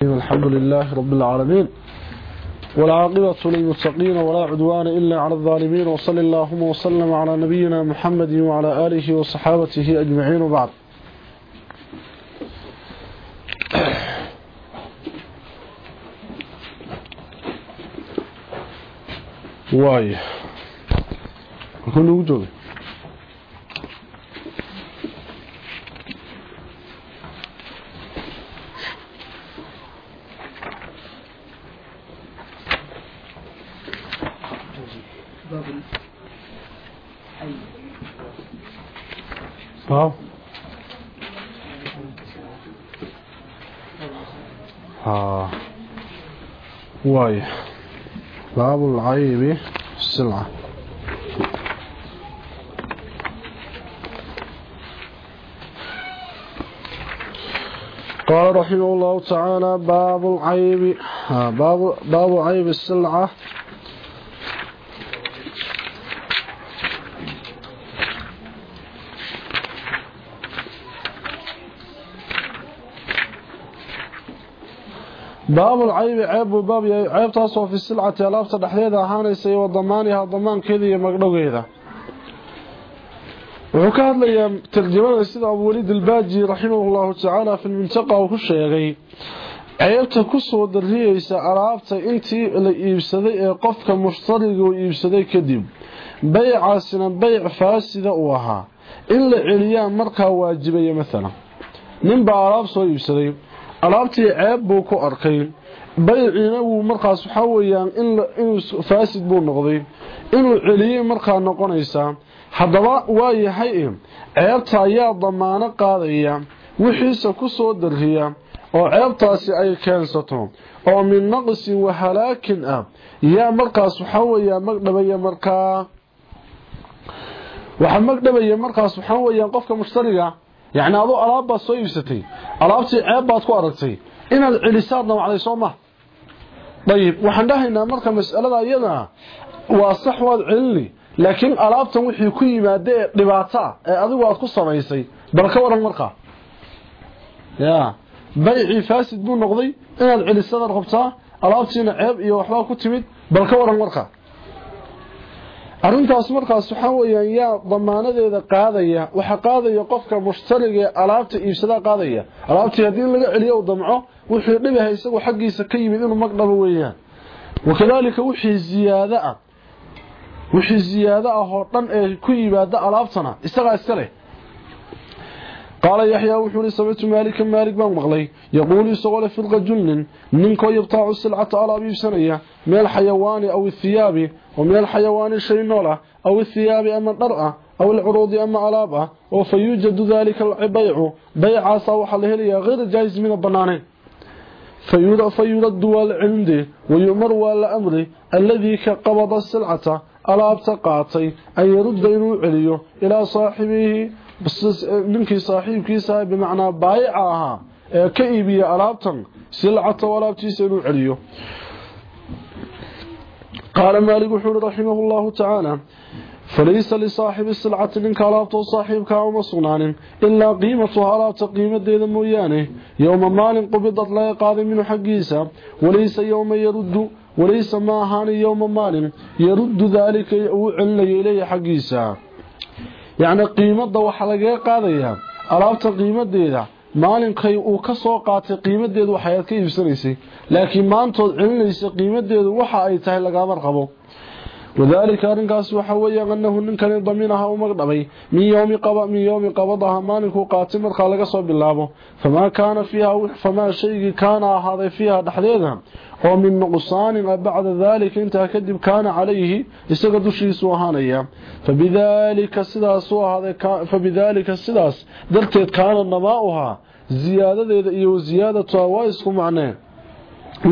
الحمد لله رب العالمين والعاقبة للمتقين ولا عدوان إلا على الظالمين وصلى اللهم وسلم على نبينا محمد وعلى آله وصحابته أجمعين وبعد واي كل وجوه واي باب العيب السلعة. قال رحمه الله تعالى باب العيب باب باب عيب السلعة baab ulcaybi ceeb buu baab yahay ceebtaasoo fi silcati alaabta dhexdeeda ahaanaysa iyo wadamaaniha damaankeeda iyo magdhowgeeda wuxuu ka hadlayaa tarjamada sida abuwaliid albaaji raximahullahu tacaala filmintaqa uu ku sheegay ceebta ku soo darriyeysa alaabta intii la iibsaday ee qofka mushtariga uu iibsaday kadib baycaasina bayc faasida uu ahaa. In la celiyaa markaa waajibaya maalan ninbaa alaab soo iibsaday alaabtii ceeb buu ku arkay. Bayciina wuu markaas waxaa weyaan inuu faasid buu noqday inuu celiyey markaa noqonaysaa haddaba waa yahay ceebta ayaa damaano qaadaya wixiisa ku soo darriya oo ceebtaasi ay keensato oo min naqsin wa halaakin ah. Yaa markaas waxaa weyaa magdhabaya markaa. Waxaa magdhabaya markaas waxaa weyaan qofka mushtariga yacni aduu alaab baad soo iibsatay alaabtii ceeb baad ku aragtay inaad celisaad nawacday soo ma. Dayib waxaan dhahaynaa marka mas'alada iyada waa sax waad celini laakiin alaabtan wixii ku yimaada ee ee adigu aad ku samaysay bal ka waran markaa ya baycii faasid buu noqday inaad celisadaad qabtaa alaabtiina ceeb iyo waxbaa ku timid bal ka waran markaa arrintaas markaas waxaa weyaan yaa damaanadeeda qaadaya waxa qaadaya qofka mushtariga ee alaabta iibsadaa qaadaya. Alaabtii haddii laga celiyo damco wixii dhibaha isagoo xaggiisa ka yimid inuu magdhabo weeyaan. Wakadaalika wixii ziyaado ah oo dhan ee ku yimaada alaabtana isagaa iska leh قال يحيى وحول سمعت مالك مالك بن مغلي يقول يسغل فرق جن ننكو يبطاع السلعة على أبي سنية من الحيوان أو الثياب؟ ومن الحيوان شيء نولة أو الثياب أما النرأة أو العروض أما علابه وفيوجد ذلك البيع بيع صوح الهلية غير جائز من البنانين فيرد فيرد عندي ويمر والأمر الذي كقبض السلعة ألابت أبتقاطي أن يرد إنه عليه إلى صاحبه بس نكي صاحب كيسا بمعنى بايعها. إيه، كيبي ألابتن سلعة ولابتي سنو عليو. قال مالك حول رحمه الله تعالى فليس لصاحب السلعة من منك وصاحب كاوم صنان إلا قيمتها لا تقيمة ديذا موياني يوم مال قبضت لا يقاضي من حقيسة وليس يوم يرد وليس ما هاني يوم مال. يرد ذلك يؤعن لي إليه حقيسا yacni qiimadda waxaa lagaga qaadayaa alaabta qiimadeeda maalinkay uu ka soo qaatay qiimadeedu waxayaad ka iibsanaysay laakiin maantood celinaysa qiimadeedu waxa ay tahay lagaamar qabo وذلك arrinkaas waxa weeyaan annahu ninkani daminaha uma dhabay min yawmi qaba min yawmi qabadaha maalinku qaatay marka laga soo bilaabo fama kaana fiha fama shaygi kaana ahaday fiha dhaxdeeda oo min nuqsaan bacda dhalika inta kadib kaana calayhi isaga dushiisu ahaanaya fabidhalika sidaas uu ahaday fabidhalika sidaas darteed kaana nabaaha ziyaadadeeda iyo ziyaadatu waa isku macneen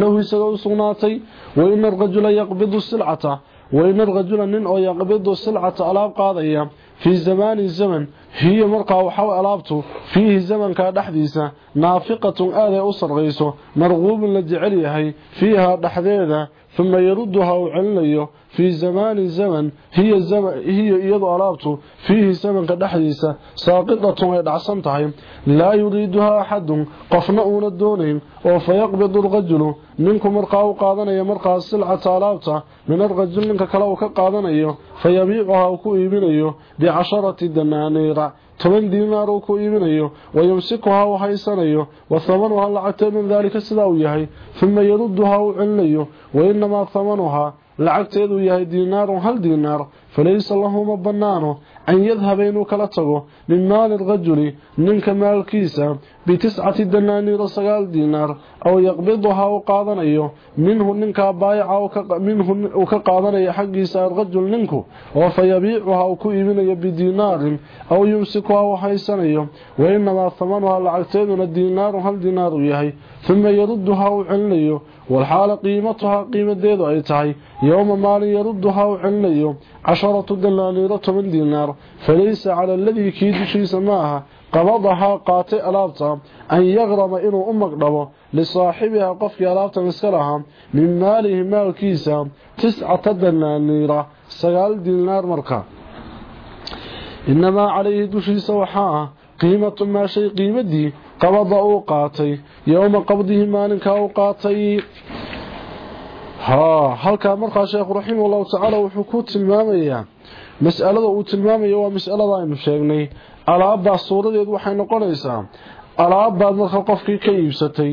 lahu isaga u sugnaatay wa ina rajula yaqbidu silcata waina arajula nin oo yaqbidu silcata alaab qaadaya fii zamaanin zaman. Hiya markaa waxaa alaabtu fiihi zamankaa dhexdiisa naafiqatun aaday u sarqayso marquubun la jecel yahay fiihaa dhexdeeda ثم يردها وعلنه في زمان الزمن. هي الزمن هي يد ارابته فيه زمن قدحيسا ساقطة ودعسنته لا يريدها أحد قفنا اول الدونين أو فيقبض الرجل منكم مرقاو قادنيا مرقا السلعه طالبته من الرجل منك كلو كقادنيو فيبيعها وكو يبينيو بعشرة دنانير. Toban diinaar uu ku iibinayo wayumsikuhaa uu haysanayo wa hamanuhaa lacagteed min daalika sidaa uu yahay uma yaruduhaa uu celinayo wainamaa hamanuhaa lacagteeduu yahay diinaarun hal diinaar falaysa lahu ma bannaano an yadhaba inuu kala tago min maali rajuli ninka maalkiisa bitiscati danaaniira sagaal diinaar aw yaqbiduhaa uu qaadanayo minhu ninkaa baayaca minhu uu ka qaadanayo xaggiisa arajul ninku oo fa yabiicuhaa uu ku iibinayo bidiinaarin aw yumsikuhaa uu haysanayo wainamaa hamanuhaa lacagteeduna diinaarun hal diinaar uu yahay uma yaruduhaa uu celinayo walxaala qiimatuhaa qiimadeedu ay tahay yowma maalin yaruduhaa uu celinayo عشرة دنانير من دينار. فليس على الذي كيد شيء سماها. قبضها قاطع الابطة أن يغرم إنه أمك دبه لصاحبها قفك الابطة مسكرها. من ماله مال كيسا تسعة دنانير سقال دينار مركا. إنما عليه دشيس وحاها قيمة ما شيء قيمتي قبض أوقاتي يوم قبضه مالك أوقاتي haa halkaa markaa sheekhu raximahullahu tacaala wuxuu ku tilmaamayaa mas'alada uu tilmaamayo waa mas'alada aynu sheegnay. Alaabbaas suuradeed waxay noqonaysaa alaabbaad markaa qofkii ka iibsatay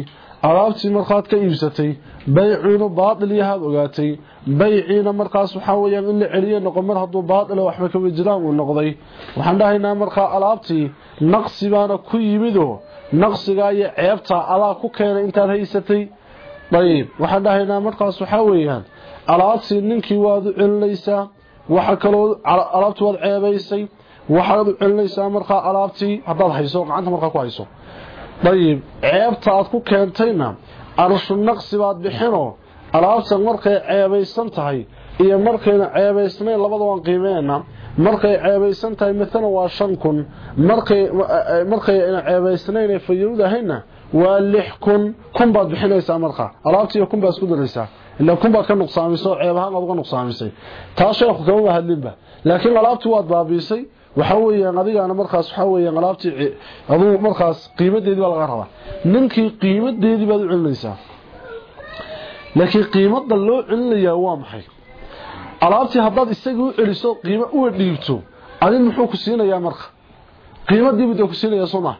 alaabtii markaad ka iibsatay bayciinu baatil yahaad ogaatay. Bayciina markaas waxaa weyaan in la celiyo noqo mar hadduu baatila waxba kama jiraan uu noqday. Waxaan dhahaynaa markaa alaabtii naqsi baana ku yimidoo naqsigaa iyo ceebtaa adaa ku keenay intaad haysatay dayib waxaan dhahaynaa markaas waxaa weeyaan alaabtii ninkii waad u celinaysaa waxa kaloo alaabtii waad ceebaysay waxaad u celinaysaa markaa alaabtii haddaad hayso gacanta markaa ku hayso. Dayib ceebta aad ku keentayna arshu naqsi baad bixinoo alaabtan markay ceebaysan tahay iyo markayna ceebaysnayn labada waan qiimeena markay ceebaysan tahay maalan waa shan kun. Markay markayna ceebaysnayn ee fayowdahayna waa lix kun. Kun baad bixinaysaa markaa alaabtiiyo kun baad isku daraysaa. Ilaa kun baad ka nuqsaamisay ceeb ahaan aad uga nuqsaamisay. Taa sheekhu kamama hadlinba laakiin alaabtii waad baabiisay. Waxa weeyaan adigaana markaas waxa weeyaan alaabtii aduu markaas qiimadeedii baa laga rabaa. Ninkii qiimadeedii baad u celinaysaa. Laakiin qiimada loo celinayaa waa maxay? Alaabtii haddaad isaga u celiso qiimo uga dhiibto. Adin muxuu ku siinayaa marka? Qiimadiibu dee ku siinayaa soo maha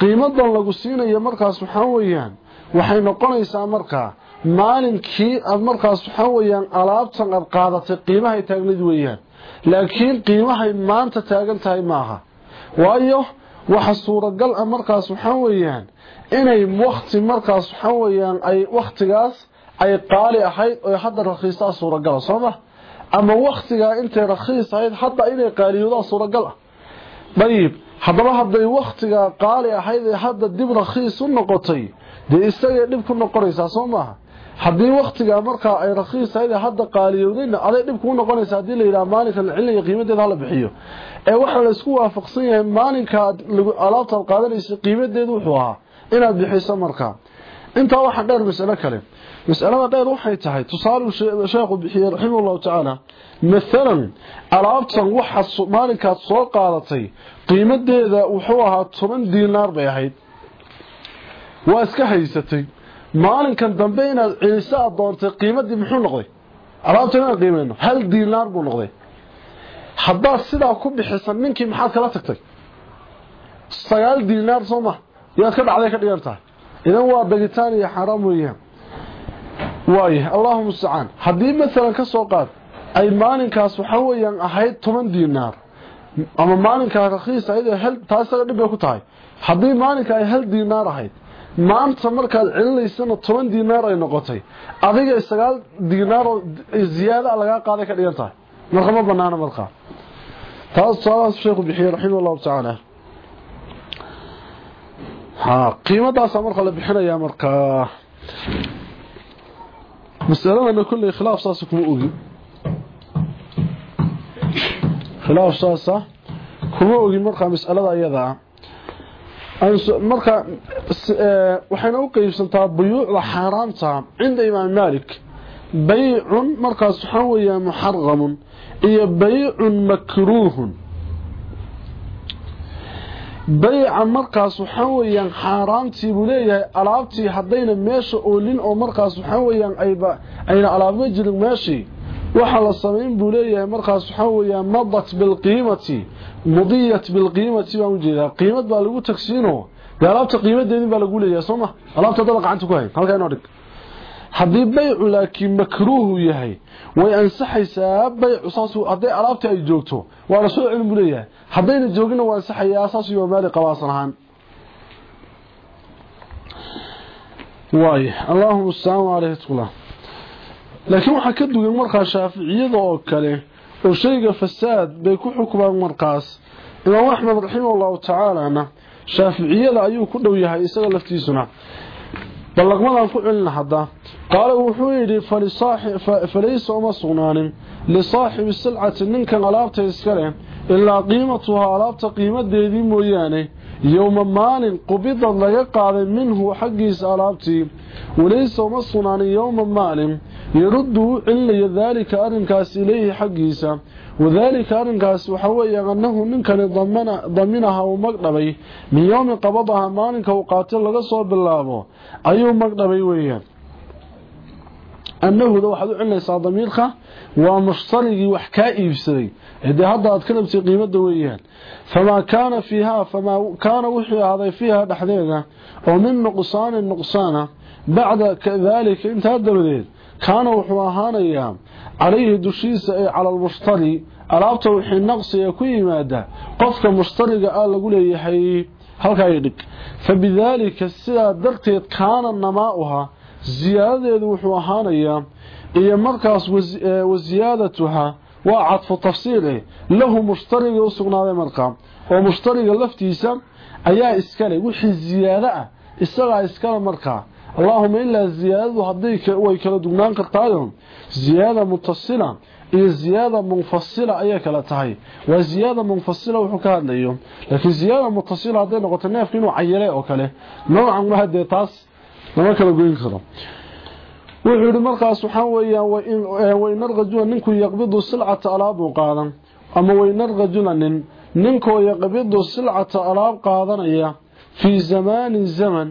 qiimadan lagu siinayo markaas waxaa weeyaan. Waxay noqonaysaa markaa maalinkii aad markaas waxaa weeyaan alaabtan aad qaadatay qiimahay taagnayd weeyaan. Laakiin qiimahay maanta taagan tahay maaha. Waayo waxa suuragal ah markaas waxaa weeyaan inay wakti markaas waxaa weeyaan ay waktigaas ay qaali ahayd oo hadda rakhiistaa suuragala soo ma? Ama waktigaa intay rakhiis ahayd hadda inay qaaliyoodaa suuragal ah. Dayib haddaba hadday waktigaa qaali ahayd ee hadda dib rakhiis u noqotay dee isagay dhib ku noqonaysaa soo maaha? Haddii waktigaa markaa ay rakhiis ahayd hadda qaaliyowdayna aday dhib kuu noqonaysa haddii la yidhaha maalinka la celinaya qiimadeeda hala bixiyo. Ee waxaa la isku waafaqsan yahay maalinkaad alaabtaad qaadanaysa qiimadeedu wuxuu ahaa inaad bixiso markaa. Intaa waxaa dheer masalo kale tusaaluu sheekhu bixiyey raximah llahu tacaala maalan alaabtan waxa maalinkaad soo qaadatay qiimadeeda wuxuu ahaa toban diinaar bay ahayd. Waa iska haysatay. Maalinkan dambe inaad celiso aad doontay qiimadii muxuu noqday? Alaabtan inaan qiimeyno hal diinaar buu noqday. Haddaad sidaa ku bixisan ninkii maxaad kala tagtay? Sagaal diinaar soo ma yaad ka dhacday ka dhigan tahay. Idan waa dagitaan iyo xaraam weeyaan waaya allahu mustacaan haddii maalan ka soo qaad ay maalinkaas waxaa weeyaan ahayd toban diinaar ama maalinkaa rakhiis ahayd taa isaga dhib bay ku tahay. Haddii maalinka ay hal diinaar ahayd maanta markaad celinaysana toban diinaar ay noqotay adiga sagaal diinaaroo ziyaada lagaa qaaday ka dhigan tahay. Marka ma banaana markaa taas tusaalahaas sheekhu bixiyey raximah allahu tacaala qiimadaasaa marka la bixinayaa markaa masaladana kolley khilaaf saasa kuma ogi. Khilaaf saasa kuma ogin markaa masalada iyadaa marka waxayna u qeybsantaa buyuucda xaaraamta cinda imaam malik baycun markaas waxaa weeyaan muxaramun iyo baycun makruuhun bayca markaas waxaa weeyaan xaaraantii buu leeyahay. Alaabtii haddayna meesha oolin oo markaas waxaa weeyaan ayna alaabma jirin meeshii waxaa la samayn buu leeyahay markaas waxaa weeyaan madat bilqiimati mudiyat bilqiimati baan u jeedaa qiimad baa lagu tagsiino. Dee alaabta qiimadeedin baa lagu leeyahay sooma alaabta dada gacanta ku hayn halkaa inoo dhig haddii baycu laakiin makruuhu yahay way ansaxaysaa baycu saas hadday alaabta ay joogto waa la soo celin buu leeyahay. Haddayna joogina waa ansaxayaa saas iyo maali qabaasan ahaan. Waay allahuma asalaamu caleyhi tula laakiin waxaa ka dugan markaa shaaficiyada oo kale oo shayga fasaad bay ku xukmaan markaas. Imaam axmed raximah allahu tacaalana shaaficiyada ayuu ku dhow yahay isaga laftiisuna بلغمان الفعل نحضا قال وحويري فليس وما صنان لصاحب السلعة ننك غلابته إسكالين إلا قيمتها غلابت قيمة ديدي موياني yowma maalin qubidad laga qaaday minhu xaggiisa alaabtii. Walaysa uma sugnaanin yowma maalin. Yaruddu u celinayo daalika arrinkaas ileyhi xaggiisa. Wadaalika arrinkaas waxaa weeye annahu ninkani daminaha uu magdhabay min yowmi qabadaha maalinka uu qaatil laga soo bilaabo ayuu magdhabay weeyaan annahuda waxaad u celinaysaa damiirka waa mushtarigii wax kaa iibsaday dee hadda aad ka dhabtay qiimada weeyaan famaa kaana fiihaa famaa kaana wuxuu ahaaday fiiha dhexdeeda oo min nuqsaanin nuqsaana bacda daalika intaa dabadeed kaana wuxuu ahaanayaa calayhi dushiisa ee cala almushtari alaabta wixii naqsiga ku yimaada qofka mushtariga ah lagu leeyahay halkaa dhig fabidaalika sidaa darteed kaana namaa'uha siyaadadeedu wuxuu ahaanayaa iyo markaas wasiyaadatuha waa cadfu tafsiir eh. Lahu mushtariga u sugnaaday markaa oo mushtariga laftiisa ayaa iskale wixii ziyaado ah isagaa iskale markaa allaahuma ilaa ziyaadadu hadday way kala dugnaan kartaayo ziyaada mutasila iyo ziyaada munfasila ayay kala tahay. Waa ziyaada munfasila wuxuu ka hadlayo laakiin ziyaada mutasila hadday noqoto neefka inuu cayile oo kale noocan hadee taas lama kala goyn karo. Wuxuu yidhi markaas waxaa weeyaan waynar rajula ninkuu yaqbidu silcata alaab uu qaadan ama waynar rajula nin ninkoo yaqbidu silcata alaab qaadanaya fii zamaanin zaman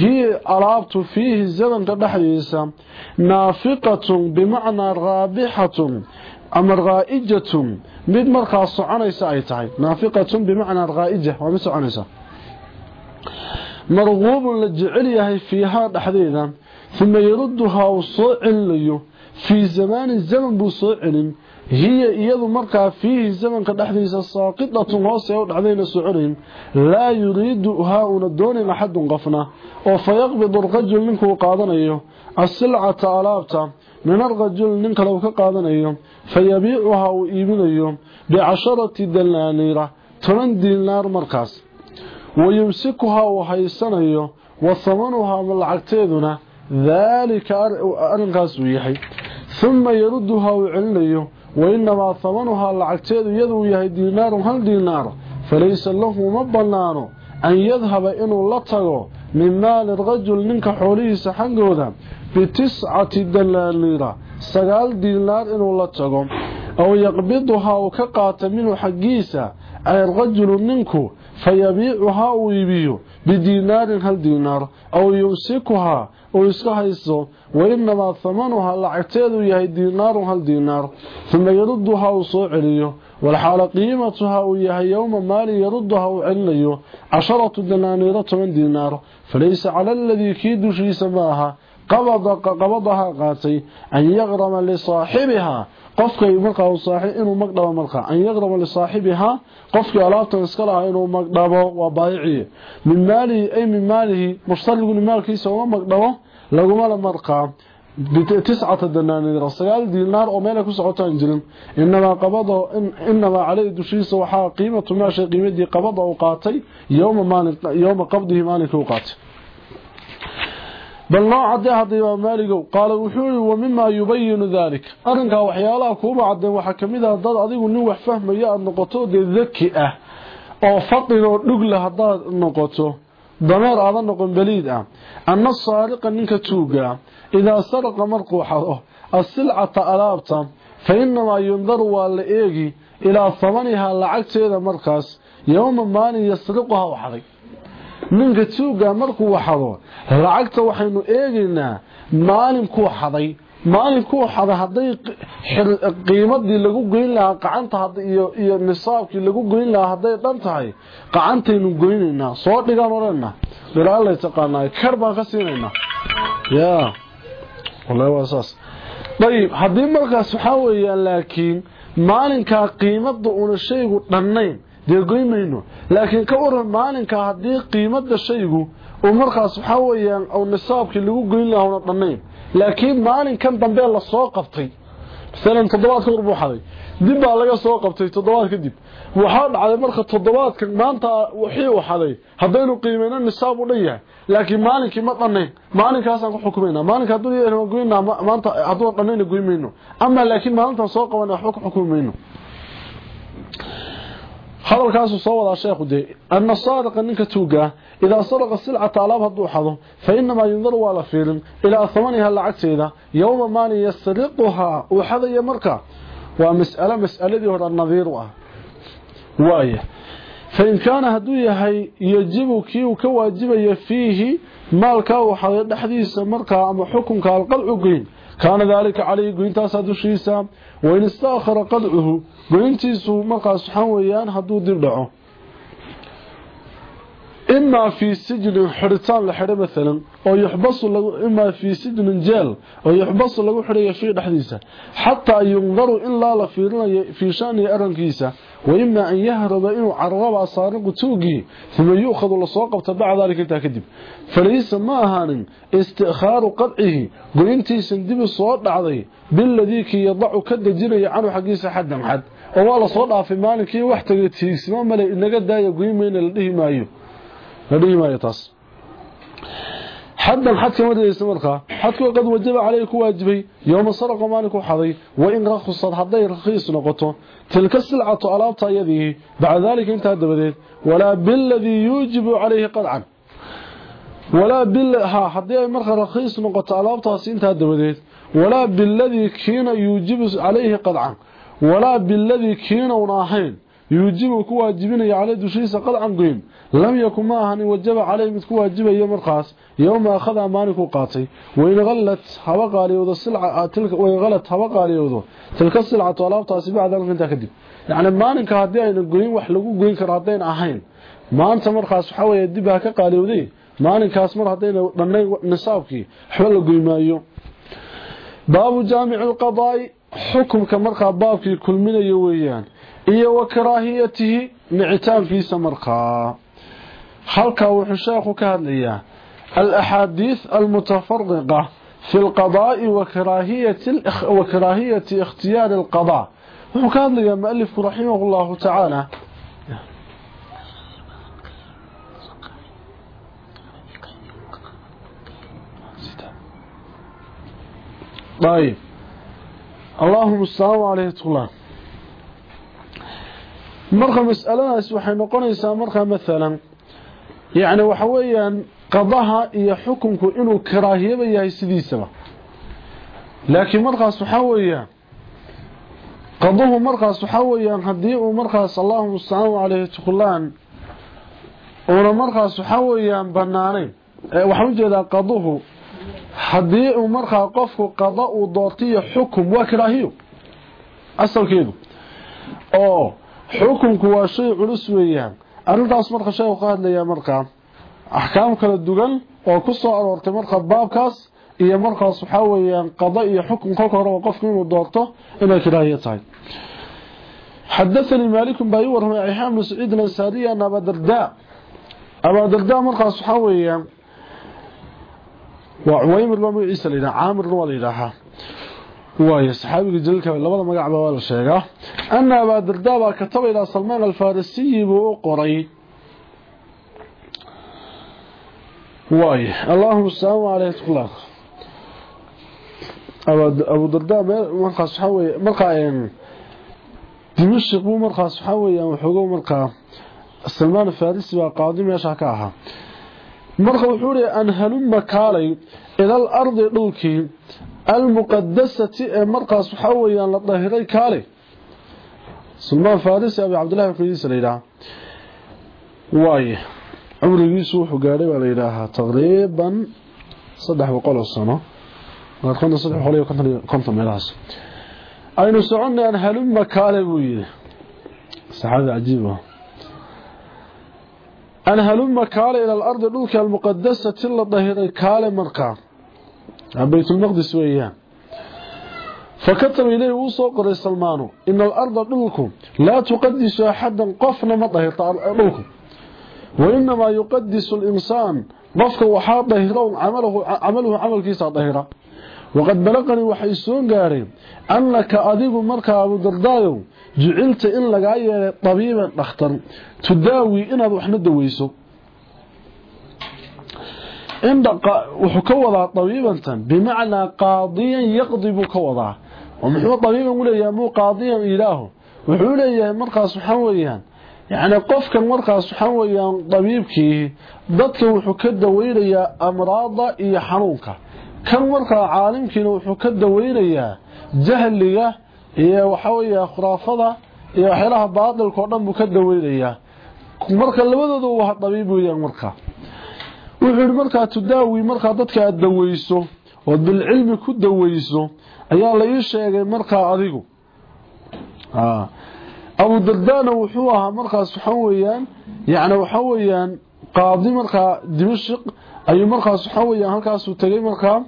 hiya alaabtu fiihi zamanka dhexdiisa naafiqatun bimacnaa raabixatun ama raa'ijatun. Mid markaas soconaysa ay tahay. Naafiqatun bimacnaa raa'ija waa mid soconaysa مرغوب لجعل يهي فيها تحديدا. ثم يردها وصعن له في زمان الزمن بصعن هي إيض مركة فيه الزمن قد أحديث الساقطة غاصة وعذين سعرهم لا يريدها وندون محد غفنا وفيقبض الرجل منك وقاضن السلعة ألابتا. من الرجل منك لو كقاضن فيبيعها وإيبن بعشرة دلانيرة ترن دينار مركز. Wayumsikuhaa uu haysanayo wa hamanuhaa ma lacagteeduna daalika arrinkaasuu yahay. Uma yaruduhaa uu celinayo wainamaa hamanuhaa lacagteedu iyaduu yahay diinaarun hal diinaar. Falaysa lahu ma bannaano an yadhaba inuu la tago min maali rajul ninka xoolihiisa xaggooda bitiscati danaaniira sagaal diinaar inuu la tago. Aw yaqbiduhaa uu ka qaata minhu xaggiisa ay rajulu ninku فيبيعها ويبيعه بدينار هل دينار؟ أو يمسكها ويسكها يسون وإنما ثمنها العتاد يهي دينار هل دينار؟ ثم يردها وصعريه والحال قيمتها ويهي يوم مالي يردها وعليه عشرة دنانيرة من دينار. فليس على الذي كيد كيدش لسماها قبض قبضها قاتي أن يغرم لصاحبها. Qofkay markaa saaxib inuu magdhabo markaa an yaqrama lisaaxibihaa qofkii alaabtan iska lahaa inuu magdhabo waa baayiciye min maalihi ay min maalihi mushtariguni maalkiisa uma magdhabo lagumala markaa sagaal diinaar oo meelay ku socotaan jirin. Inamaa qabado inamaa caleyhi dushiisa waxaa qiimatu maashay qiimadii qabada uu qaatay yowma maalin yowma qabdihi maalinkii uu qaatay bal noo cadee hadda imaam maaligow qaala wuxuu yihi wa mimaa yubayinu daalik arrinkaa waxyaalaha kuuba cadeen waxaa ka mid ah dad adigu nin wax fahmaya aada noqoto dee daki ah oo fadin oo dhugla haddaad noqoto dameer aadan noqon beliid ah. Anna saariqa ninka tuuga idaa saraqa markuu xado asilcata alaabta fa inamaa yundaru waa la eegi ilaa hamanihaa lacagteeda markaas yowma maalin yasriquha waxday ninka tuuga markuu waxado lacagta waxaynu eegaynaa maalinkuu xaday maalinkuu xaday hadday qiimadii lagu goyn lahaa qacanta iyo nisaabkii lagu goyn lahaa hadday dhan tahay qacantaynu goynaynaa. Soo dhigaan odhana dhiraala taqaanaa kar baan ka siinaynaa. Ya wallahi waa saas. Haddii markaas waxaa weeyaan laakiin maalinkaa qiimada una shaygu dhannayn dee goyn mayno laakiin ka waran maalinkaa haddii qiimada shaygu uu markaas waxaa weeyaan nisaabkii lagu goyn lahaa una dhannayn laakiin maalinkan dambe la soo qabtay. Masalan toddobaad ka hor buu xaday. Laga soo qabtay toddobaad kadib waxaa dhacday marka toddobaadka maanta wixii uu xaday. Haddaynu qiimeyno nisaab u dhan yahay. Laakiin maalinkii ma dhannayn maalinkaasaan ku xukumayna. Maalinka hadduu goynaa maanta hadduu dhannayna goyn mayno ama laakiin maalintan soo qabanay waxba ku xukumi hadalkaasuu soo wadaa sheekhu dee ana saariqa ninka tuugaa idaa saraqa silcata alaab hadduu xado fa inamaa yundaru waa la fiirin ilaa hamaniha lacagteeda yowma maalin yasriquhaa uu xadaya marka. Waa mas'alo mas'aladii hore nadiir u ah. Waaya fain kaana hadduu yahay yajibu kii uu ka waajibaya fiihi maalkaa uu xaday dhexdiisa markaa ama xukunka alqadcu goyn kaana daalika caleyhi goyntaasaa dushiisa wain istaakhara qadcuhu goyntiisu markaas waxaa weeyaan hadduu dib dhaco. Imaa fii sijnin xidhitaan la xidho maalan oo yuxbasu imaa fii sijnin jeel oo yuxbasu lagu xidhayo fii dhexdiisa xataa yundaru ilaa la fiirinayo fii shanihi arrankiisa وإما أن يهرب إنه عرب صارق توقي ثم يؤخذ لصوقب بعد ذلك انتهى فليس ما أهان استئخار قطعه. قل إنتي سندب الصوت عضي بالذي كي يضع كد جري عنه حقيس حدا محد ووالا صوت في مالك واحتقتي اسمام ملي إنك دا يقيمين لديه ما يو لديه ما يتصل حدا الحد ما ديس حد كو قد وجب عليك واجبي. يوم سرق مالك حضي وإن رخص حضي رخيص نقطه. تلك السلعة طلبت يده بعد ذلك انت دبدت ولا بالذي يوجب عليه قطعا. ولا بالها اي مره رخيص نقطة طلبتها انت دبدت ولا بالذي كين يوجب عليه قطعا. ولا بالذي كين وناهين. Yuujibu ku waajibinaya caley dushiisa qadcan goyn lam yakun ma ahan in wajaba caleyh mid ku waajibaya markaas yowma akhada maalinkuu qaatay wain alad haba qaaliyoodo tilka silcatu alaabtaasi bacda dalka intaa kadib yacni maalinka haddii ayna goyn wax lagu goyn karo haddayn ahayn maanta markaas waxaa weeye dib ha ka qaaliyowday maalinkaas mar haddayna dhannayn nisaabkii waxba la goymaayo baabu jaamici lqadaa'i xukumka markaa baabkii kulminayo weeyaan iyo wa karaahiyatihi nicitaankiisa markaa halkaa wuxuu sheekhu ka hadlayaa alaxaadiis almutafariqa fi lqadaa'i wa karaahiyati ikhtiyaari alqadaa wuxuu ka hadlayaa mualifku raximah llahu tacaala ayb allahuma asalaamu caleyh tula marka mas'aladaas waxay noqonaysaa markaa maalan yacni waxa weeyaan qadaha iyo xukunku inuu karaahiyaba yahay sidiisaba. Laakiin markaas waxaa weeyaan qaduhu markaas waxaa weeyaan haddii uu markaas allahuma asalaamu caleyhi tukulaan uuna markaas waxaa weeyaan banaanayn waxaan u jeedaa qaduhu haddii uu markaa qofku qada uu doortiyo xukum waa karaahiyo asalkeedu oo xukunku waa shay culus weeyaan. Arrintaas marka sheekhu ka hadlayaa markaa axkaam kala duwan oo ku soo aroortay marka baabkaas iyo markaas waxaa weeyaan qada iyo xukun kolka horeba qofku inuu doorto inay karaahiyo tahay. Xadathanii maalikun baa ii warramay ayxaan bnu saciid alansaariya an abaadardaa abaadardaa markaas waxaa weeyaan waa cuwaymir baa magaciisa la yidhaha caamirna waa la yidhaahaa waayo saxaabiga jaliilka labada magacba waa la sheegaa ana abaa dardaa baa kataba ilaa salmaan alfarisiyi buu u qoray. Waayo allahuma salaamu caleyh tula abu dardaa markaas waxaa weye markaa dimashik buu markaas waxaa weeyaan waxoogo markaa salmaan alfarisi baa qaadi meesha ka ahaa. Marka wuxuu ri an halumma kaalay ilal ardi dhulkii المقدسة آه، مرقى صحويا لطهري كالي سلمان فارس أبي عبد الله في فريس ليلة واي عمر يسوح قارب ليلة تقريبا صدح وقال الصنع وقال صدح وقالي وقمت ملاس أين سعون أن هلم كاربوي سحادة عجيبة. أن هلما كالي إلى الأرض الأوكى المقدسة لطهري كالي مرقى. بيت المقدس وإيام فكتب إليه وصوق ري سلمانو إن الأرض قلكم لا تقدس أحدا قفنا مطهر طالعوكم وإنما يقدس الإنسان نفك وحاضه عمله, عمله عمل كيسا طهيرا وقد بلقني وحيسون قاري أنك أديب مركة أبو دردايو جعلت إلا قاية طبيبا أخطر تداوي إن أبو حمد ويسو wuxuu ka wadaa tabiibantan bimacnaa qaadiyan yaqdi buu ka wadaa. Oo muxuu tabiiban u leeyahay muu qaadiyan ilaahu? Wuxuu leeyahay markaas waxaa weeyaan yacni qofkan markaas waxaa weeyaan tabiibkii dadka wuxuu ka daweynayaa amraada iyo xanuunka. Kan markaa caalimkiina wuxuu ka daweynayaa jahliga iyo waxaa weeya khuraafada iyo baatilka oo dhan buu ka daweynayaa. Marka labadooda waa tabiib weeyaan markaa wuxuu yidhi markaa tudaawi markaa dadka aad daweyso ood bilcilmi ku daweyso ayaa la ii sheegay markaa adigu. Abu dardaana wuxuu ahaa markaas waxaa weeyaan yani waxaa weeyaan qaadi markaa dimashik ayuu markaas waxaa weeyaan halkaasuu tegay markaa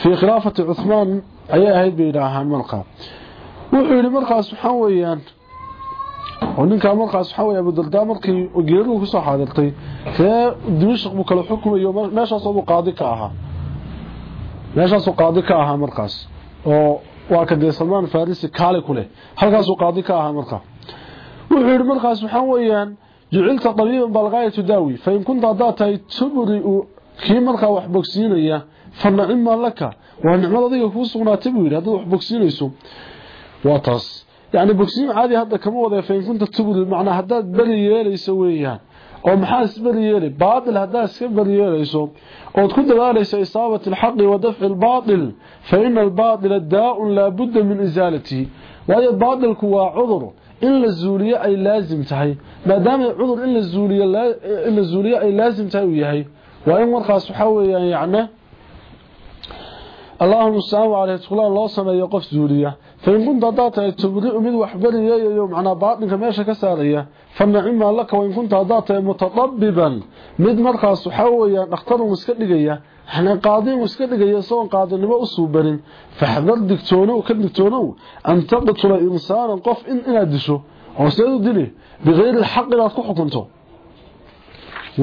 fii khilaafati cuhmaan ayay ahayd bay yidhaahaan markaa. Wuxuu yidhi markaas waxaa weeyaan oo ninkaa markaas waxaa weya abudardaa markii geeridu ku soo xaadirtay ree dimashik buu kala xukumayo meeshaasbuu qaadi ka ahaa. Meeshaasuu qaadi ka ahaa markaas oo waa ka dee salmaan farisi kaale ku leh. Qaadi ka ahaa markaa wuxuu yidhi markaas waxaa weeyaan jucilta tabiiban balgaayatu daawi fain kunta haddaad tahay tubriu kii markaa wax bogsiinaya fa nacima laka. Waa nicmad adiga kuu sugnaatay buu yidhi haddaad wax bogsiinayso waa taas يعني بوكسيم عادي هذا كم وضع فإن كنت تبول المعنى هذا بلي يلي سويها يعني. أو محاس بلي يلي باطل هذا سكب بلي يلي سو أو تكون دلالة ليس إصابة الحق ودفع الباطل فإن الباطل الداء لا بد من إزالته. وهي الباطل كوا عذر. إلا الزورية أي لازم تهي. ما دام عذر إلا الزورية لا... إلا الزورية أي لازم تهي ويهي. وإن ورقى سحوي يعني اللهم السلام رسول الله سمي يقف زولية. Fain kunta haddaad tahay tubriu mid wax beriyeeyayo macnaa baatinka meesha ka saaraya fa nacima laka wain kunta haddaad tahay mutadabiban mid markaas waxaa weeyaan dhakhtarun iska dhigaya yani qaadiin iska dhigaya isagoon qaadinimo u suubanin faxdar digtoonow ka digtoonow an taqtula insaanan qof in inaad disho oo seed u dili bikayri lxaq inaad ku xukunto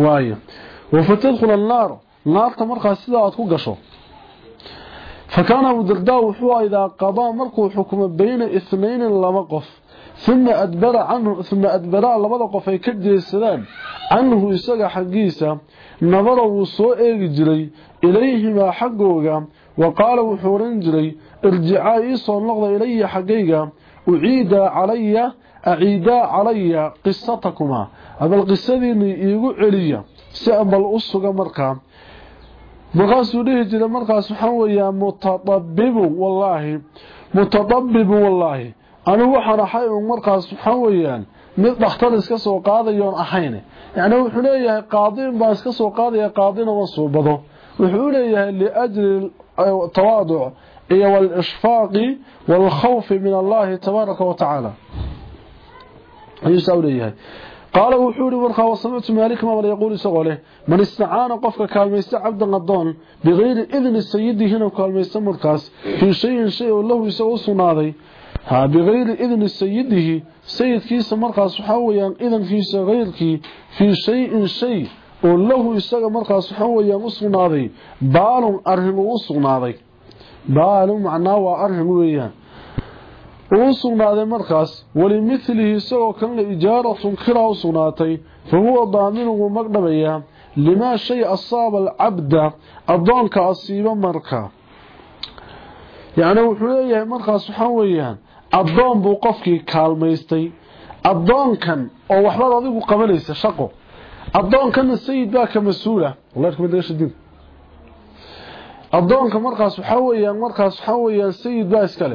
waayo wafatadkhula naarta markaas sidaa aad ku gasho فكان أبو الدرداء وحوى إذا قضى مركو حكم بين اثنين لما قف ثم أدبر عنه ثم أدبر لما قف يكدي السلام عنه يسقى حقيسة نظر وصوء جري إليهما حقوغا وقال وحورين جري ارجعا إيصا النقض إلي حقيقا أعيد علي أعيد علي قصتكما هذا القصة دي يقول علي سأبل أصغى مركا markaasuu dhihi jira markaas waxaa weeyaa mutadabibu wallaahi mutadabibu wallaahi anigu waxaan ahay un markaas waxaa weeyaan mid dhakhtar iska soo qaadayoon ahayn yacni wuxuu leeyahay qaadiin baan iska soo qaadaya qaadina ma suubado wuxuu leeyahay liajli tawaaduc iyo walishfaaqi waalkhawfi min allahi tabaaraka wa tacaala ayuu saa u leeyahay قال وحوري ورخا وسمعت مالك ما ولا يقول سقوله من استعان قف كالميس عبد القدون بغير إذن السيد هنا كالميس مركاس في شيء شيء الله يسو سنادي ها بغير إذن السيد سيد كيس مركاس حويان إذن في صغيرك في شيء شيء والله يسو مركاس حويان سنادي بالو ارهم سنادي بالو معناه ارهم ويان uu sugnaaday markaas walimilihi isagoo kanle ijaaratun kira u sugnaatay fa huwa daaminugu magdhabayaa limaa shay asaaba alcabda addoonka asiibo marka. Yacni wuxuu leeyahay markaas waxaa weeyaan addoon buu qofkii kaalmaystay. Addoonkan oo waxbaad adigu qabanaysa shaqo. Addoonkana sayid baa ka mas'uula. Adoonka markaas waxa weeyaan markaas waxa weeyaan sayid baa iska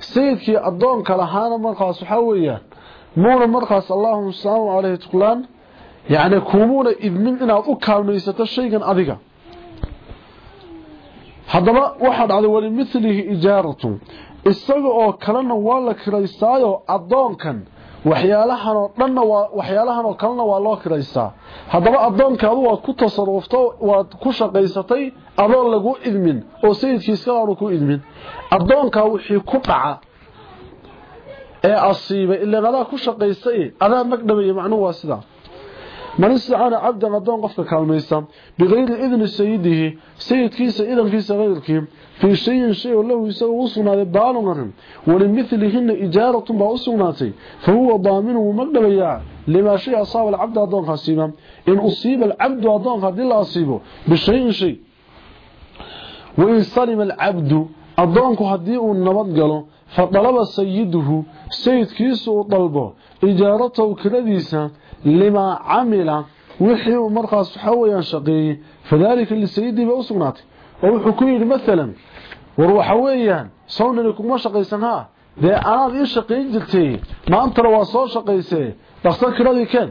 sayidkii adoonka lahaana markaas waxa weeyaan muuna markaas allahumma sallu alayhi tuqlan yani kuumuuna idmin inaad u kaalmaysato shaygan adiga. Haddaba waxaa dhacday wali milihi ijaaratu isaga oo kalena waa la kiraystaayo adoonkan waxyaalahan oo dhanna waa waxyaalahan oo kalena waa loo kiraystaa haddaba adoonka adu waad ku tasarufto waad ku shaqaysatay adoon lagu idmin oo sayidkii iskalaanu ku idmin. Adoonka wixii ku dhaca ee asiibay ilaan adaa ku shaqaystay adaa magdhabaya macnuhu waa sidaa من استعان عبد الله قف كلميسا بغير إذن سيده سيد كيس إذن كيس غير كيم في شيء شيء والله يسوى وصلنا لبالو مرهم ولمثل هن إجارة ما فهو ضامن ومقبليا لما شيء أصاب العبد أضان خاسيما إن أصيب العبد أضان خاسيما لا أصيبه. بشيء شيء. وإن صلم العبد أضان خاسيما النبض قاله فطلب سيده سيد كيسو طلبه. إجارته كنديسا weyaan lisayidii bay u sugnaatay. Oo wuxuu ku yidhi maalan war waxa weeyaan sawnani kuma shaqaysan haa dee anaad ii shaqayn jirtay maantana waa soo shaqaysee dhaqsan kiradii keen.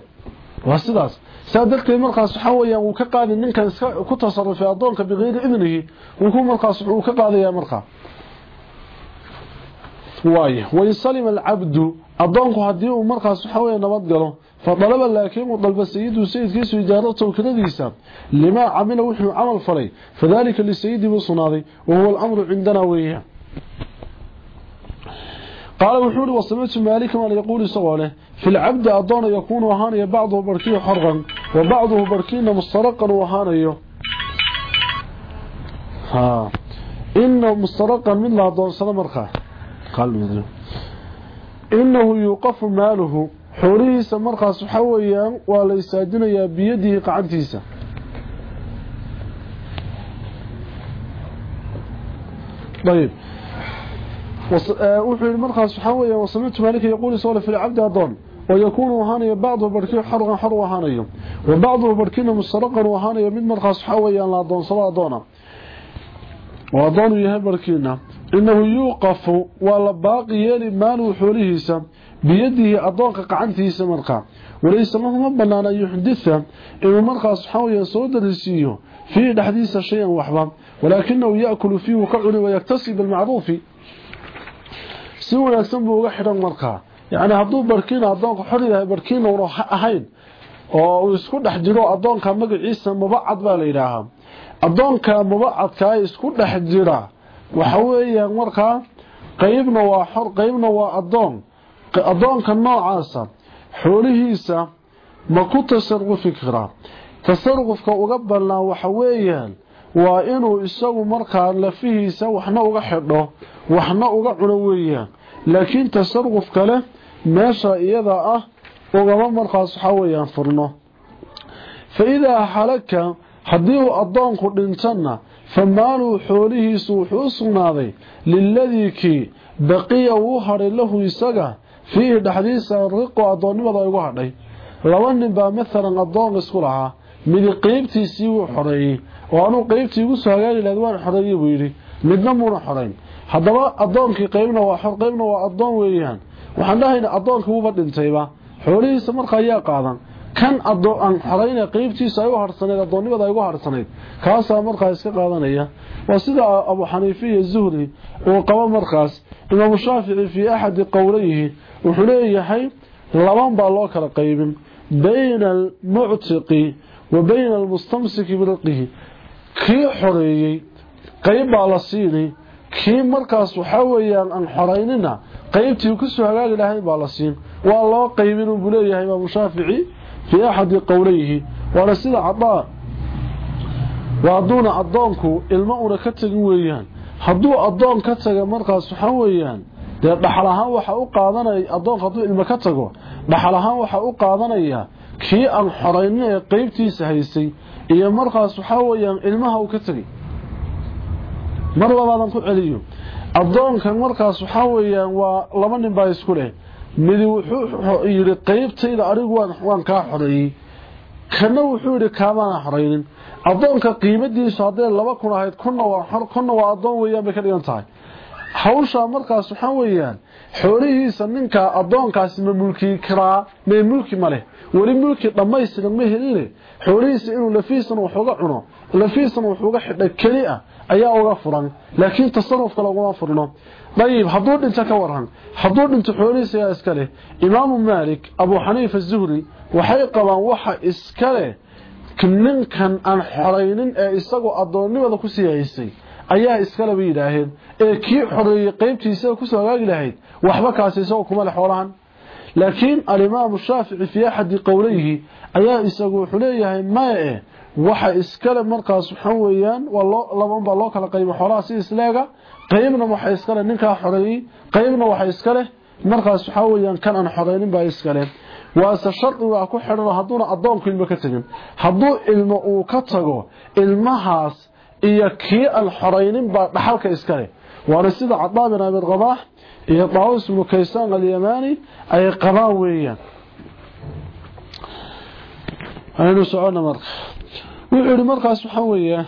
Waa sidaas. Saa darteed markaas waxa weeyaan wuu ka qaadi ninkan iska ku tasarufay adoonka bikayri idnihi wuu markaas wuxuu ka qaadayaa markaa waaye wain salima alcabdu galo فطلب لكن وطلب السيد وسيد كيس إجارته كذلك لما عمل وحي عمل فري. فذلك للسيد وصنادي وهو الأمر عندنا ويه قال وحوري وسمعت مالك ما يقول سواله في العبد أدون يكون وهاني بعضه بركي حرا وبعضه بركين مسترقا وهاني. ها. إنه مسترقا من الله أدون سلام مرخى قال مدري إنه يوقف ماله. Xoolihiisa markaas waxa weeyaan waa la isaajinayaa biyadihi qacantiisa ayb wuxuu yihi markaas waxaa weya wasamictu maalika yaquul isagoo fi lcabdi adoon oo yakuunu ahaanayo bacduhu barhkii xorqan xor u ahaanayo wa bacduhu barhkiina mustaraqan uu ahaanayo mid markaas waxaa weeyaan la adoonsado adoona oo adoonuu yahay barhkiina inahu yuuqafu waa la baaqi yeeli maaluhu xoolihiisa biyadihi adoonka qacantiisa markaa walaysa lahu ma banaan an yuxditha inuu markaas waxaa weya soo darisiiyo fiihi dhexdiisa shay-an waxba walaakinahu yaakulu fiihi ka cuni wayaktasib bilmacruufi. Si wanaagsan buu uga xidhan markaa yacni hadduu barkiina adoonka xor yahay barkiina una ahayn oo uu isku dhex jiro adoonka magaciisa mubacad baa la yidhaahaa. Adoonka isku dhex jira waxa markaa qeybna waa xor waa adoon adoonka noocaasa xoolihiisa ma ku tasarufi karaa. Tasarufka uga bannaan waxa weeyaan waa inuu isagu markaa lafihiisa waxna uga xidho waxna uga cuno weeyaan. Laakiin tasaruf kale meesha iyada ah ugama markaas waxaa weeyaan furno. Fa idaa halaka haddii uu addoonku dhintana fa maaluu xoolihiisu wuxuu u sugnaaday liladii kii baqiya wuu hadhay lahu isaga fiihi dhexdiisa riqo addoonnimada igu hadhay laba nin baa maalan addoon isku lahaa midi qeybtiisii wuu xoreeyey oo anuu qeybtii igu soo hagaagi lahayd waan xoreeyey buu yidhi midna muuna xorayn haddaba addoonkii qeybna waa xor qeybna waa addoon weeyaan waxaan dhahaynaa addoonkii wuuba dhintayba xoolihiisa marka ayaa qaadan kan aan xorayna qeybtiisa ay u harhsanayd addoonnimada ay ugu harhsanayd kaasaa markaa iska qaadanaya waa sida abu xaniife iyo zuhri uu qabo markaas imaamu shaafici fii axadi qowlayhi wuxuu leeyahay laban baa loo kala qaybin. Bayna almuctiqi wa bayna almustamsiki biriqihi kii xoreeyey qeyb baa la siinay. Kii markaas waxaa weeyaan aan xoraynina qeybtii ku soo hagaagi lahayn baa la siin. Waa loo qaybin buu leeyahay imaamu shaafici fii axadi qowlayhi waana sida cadaa waa hadduuna addoonku ilmo una ka tegin weeyaan. Hadduu addoon ka taga markaas waxaa weeyaan dee dhaxal ahaan waxa u qaadanaya addoonka hadduu ilmo ka tago dhaxal ahaan waxa u qaadanaya kii aan xoraynin ee qeybtiisa haysay iyo markaas waxaa weeyaan ilmaha uu ka tegay. Mar labaadan ku celiyo. Addoonkan markaas waxaa weeyaan waa laba nin baa isku leh. Midi wuxuu yidhi qeybtayda anigu waan kaa xoreeyey kana wuxuu yidhi kaamaana xoraynin. Addoonka qiimadiisu hadday laba kun ahayd kunna waa kunna waa addoon weeyaan bay ka dhigan tahay hawshaa markaas waxaa weeyaan xoolihiisa ninkaa addoonkaasi ma mulki karaa mee mulki ma leh. Weli mulki dhammaystiran ma heline xoolihiisa inuu lafiisana wax uga cuno lafiisana wax uga xidha keli ah ayaa uga furan. Laakiin tasarufka laguma furno. Dayib hadduu dhinto ka waran hadduu dhinto xoolihiisa iska leh. Imaamu maalik abuu xaniifa zuhri waxay qabaan waxa iska leh ninkan aan xoraynin ee isagoo addoonnimada ku sii haysay ayaa iskale bay ee kii xoreeyey qaybtiisa ku soo hagaagi lahayd waxba kaasi isagoo kuma leh xoolahan. Laakiin alimaamu shaafici fii axadi qowlayhi ayaa isagu wuxuu leeyahay maya eh waxa iskale markaas waxaa weeyaan labanbaa loo kala qaybo xoolaha si isleega qaybna waxa iskale ninkaa xoreeyey qaybna waxa iskaleh markaas waxaa weyaan kan aan xoreynin baa iskale. Waase shardigaa ku xidhan hadduuna addoonku ilmo ka tegin. Hadduu ilmo uu ka tago ilmahaas iyo kii aan xoraynin baa dhaxalka iskale waana sida cadaa bin abi qabaax iyo taawus mukaysaan alyamani ay qabaan weeyaan aynu socona marka wuxuu markaas waxa weeyaa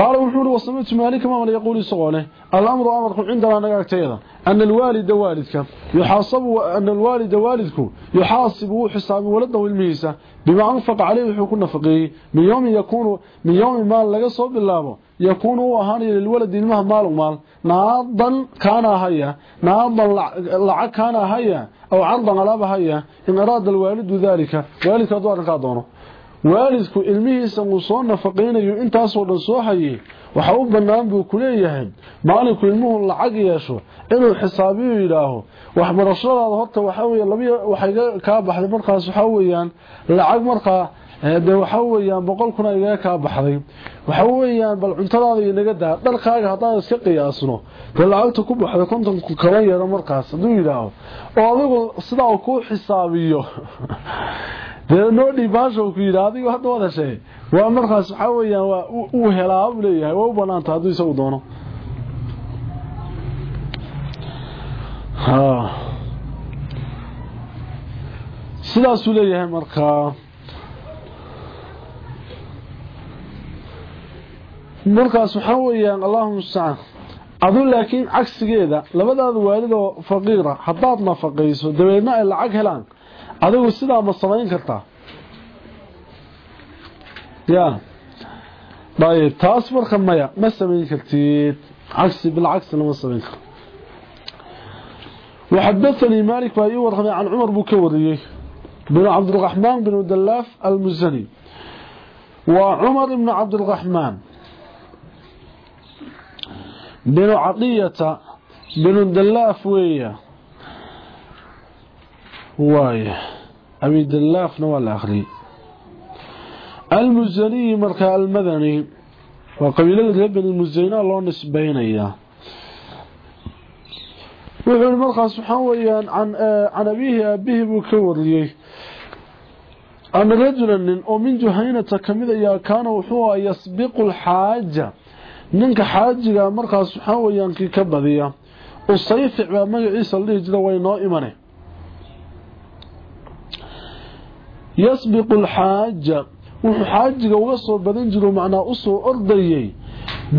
قال وحول وصمت مالك ما ولا يقول سقوله الأمر أمركم عندنا نقاك تيدا أن الوالد والدك يحاصب أن الوالد والدك يحاصب حساب ولده الميسة بما أنفق عليه وحكو نفقه. من يوم يكون من يوم ما لغا سو بلابو يكون وهان للولد المه مال مال ناضا كان هيا. ناضا لعك كان هيا. أو عرضا على هيا. إن أراد الوالد ذلك. والدك دوار قادونه waalidku ilmihiisa muu soo nafaqaynayo intaasoo dhan soo hayey waxa u bannaan buu ku leeyahay maalinku ilmuhu lacag yeesho inuu xisaabiyu yidhaaho. Waxbarashadaada horta labiy waxay kaa baxday markaas waxaa weeyaan lacag markaa dee waxaa weeyaan boqol kuna igaga kaa baxday. Waxa weeyaan bal cuntadaada inaga daa dharkaaga haddaan iska qiyaasno dee lacagta ku baxday kontonku kaban yeedho markaas hadduu yidhaaho. Oo adigu sidaa kuu xisaabiyo dee noo dhiibaasha ku yidhi adigu hadda wadashay waa markaas waxaa weeyaan waa uu helaa buu leeyahay waa u banaanta hadduu isagu doono sidaasuu leeyahay markaa markaas waxaa weeyaan allahuma mustacaan adu laakiin cagsigeeda labadaada waalid oo faqiira haddaad nafaqayso dabeedna ay lacag helaan adigu sidaa ma samayn kartaa? Ya. Ayb taas marka maya ma samayn kartid. Cagsi bilcagsi lama samayn karo وحدثني مالك وهي ورغبي عن عمر بكوريه بن عبد الرحمن بن دلاف المزني وعمر بن عبد الرحمن بن عطية بن دلاف ويا وايه أبي دلاف نوال آخرين المزني مركاء المدني وقبل بن المزينة الله نسبينيه wuxuu markaas waxaa weeyaan can abiihi aabihii buu ka wariyey. Ana rajula nin oo min juhaynata ka mid ayaa kaana wuxuu yasbiqu alxaaja ninka xaajiga markaas waxaa weeyaan kii ka badiya. Usayfic baa magaciisa la dhihi jira way noo imane. Yasbiqu alxaaja wuxuu xaajiga uga soo badan jiro macnaa u soo ordayey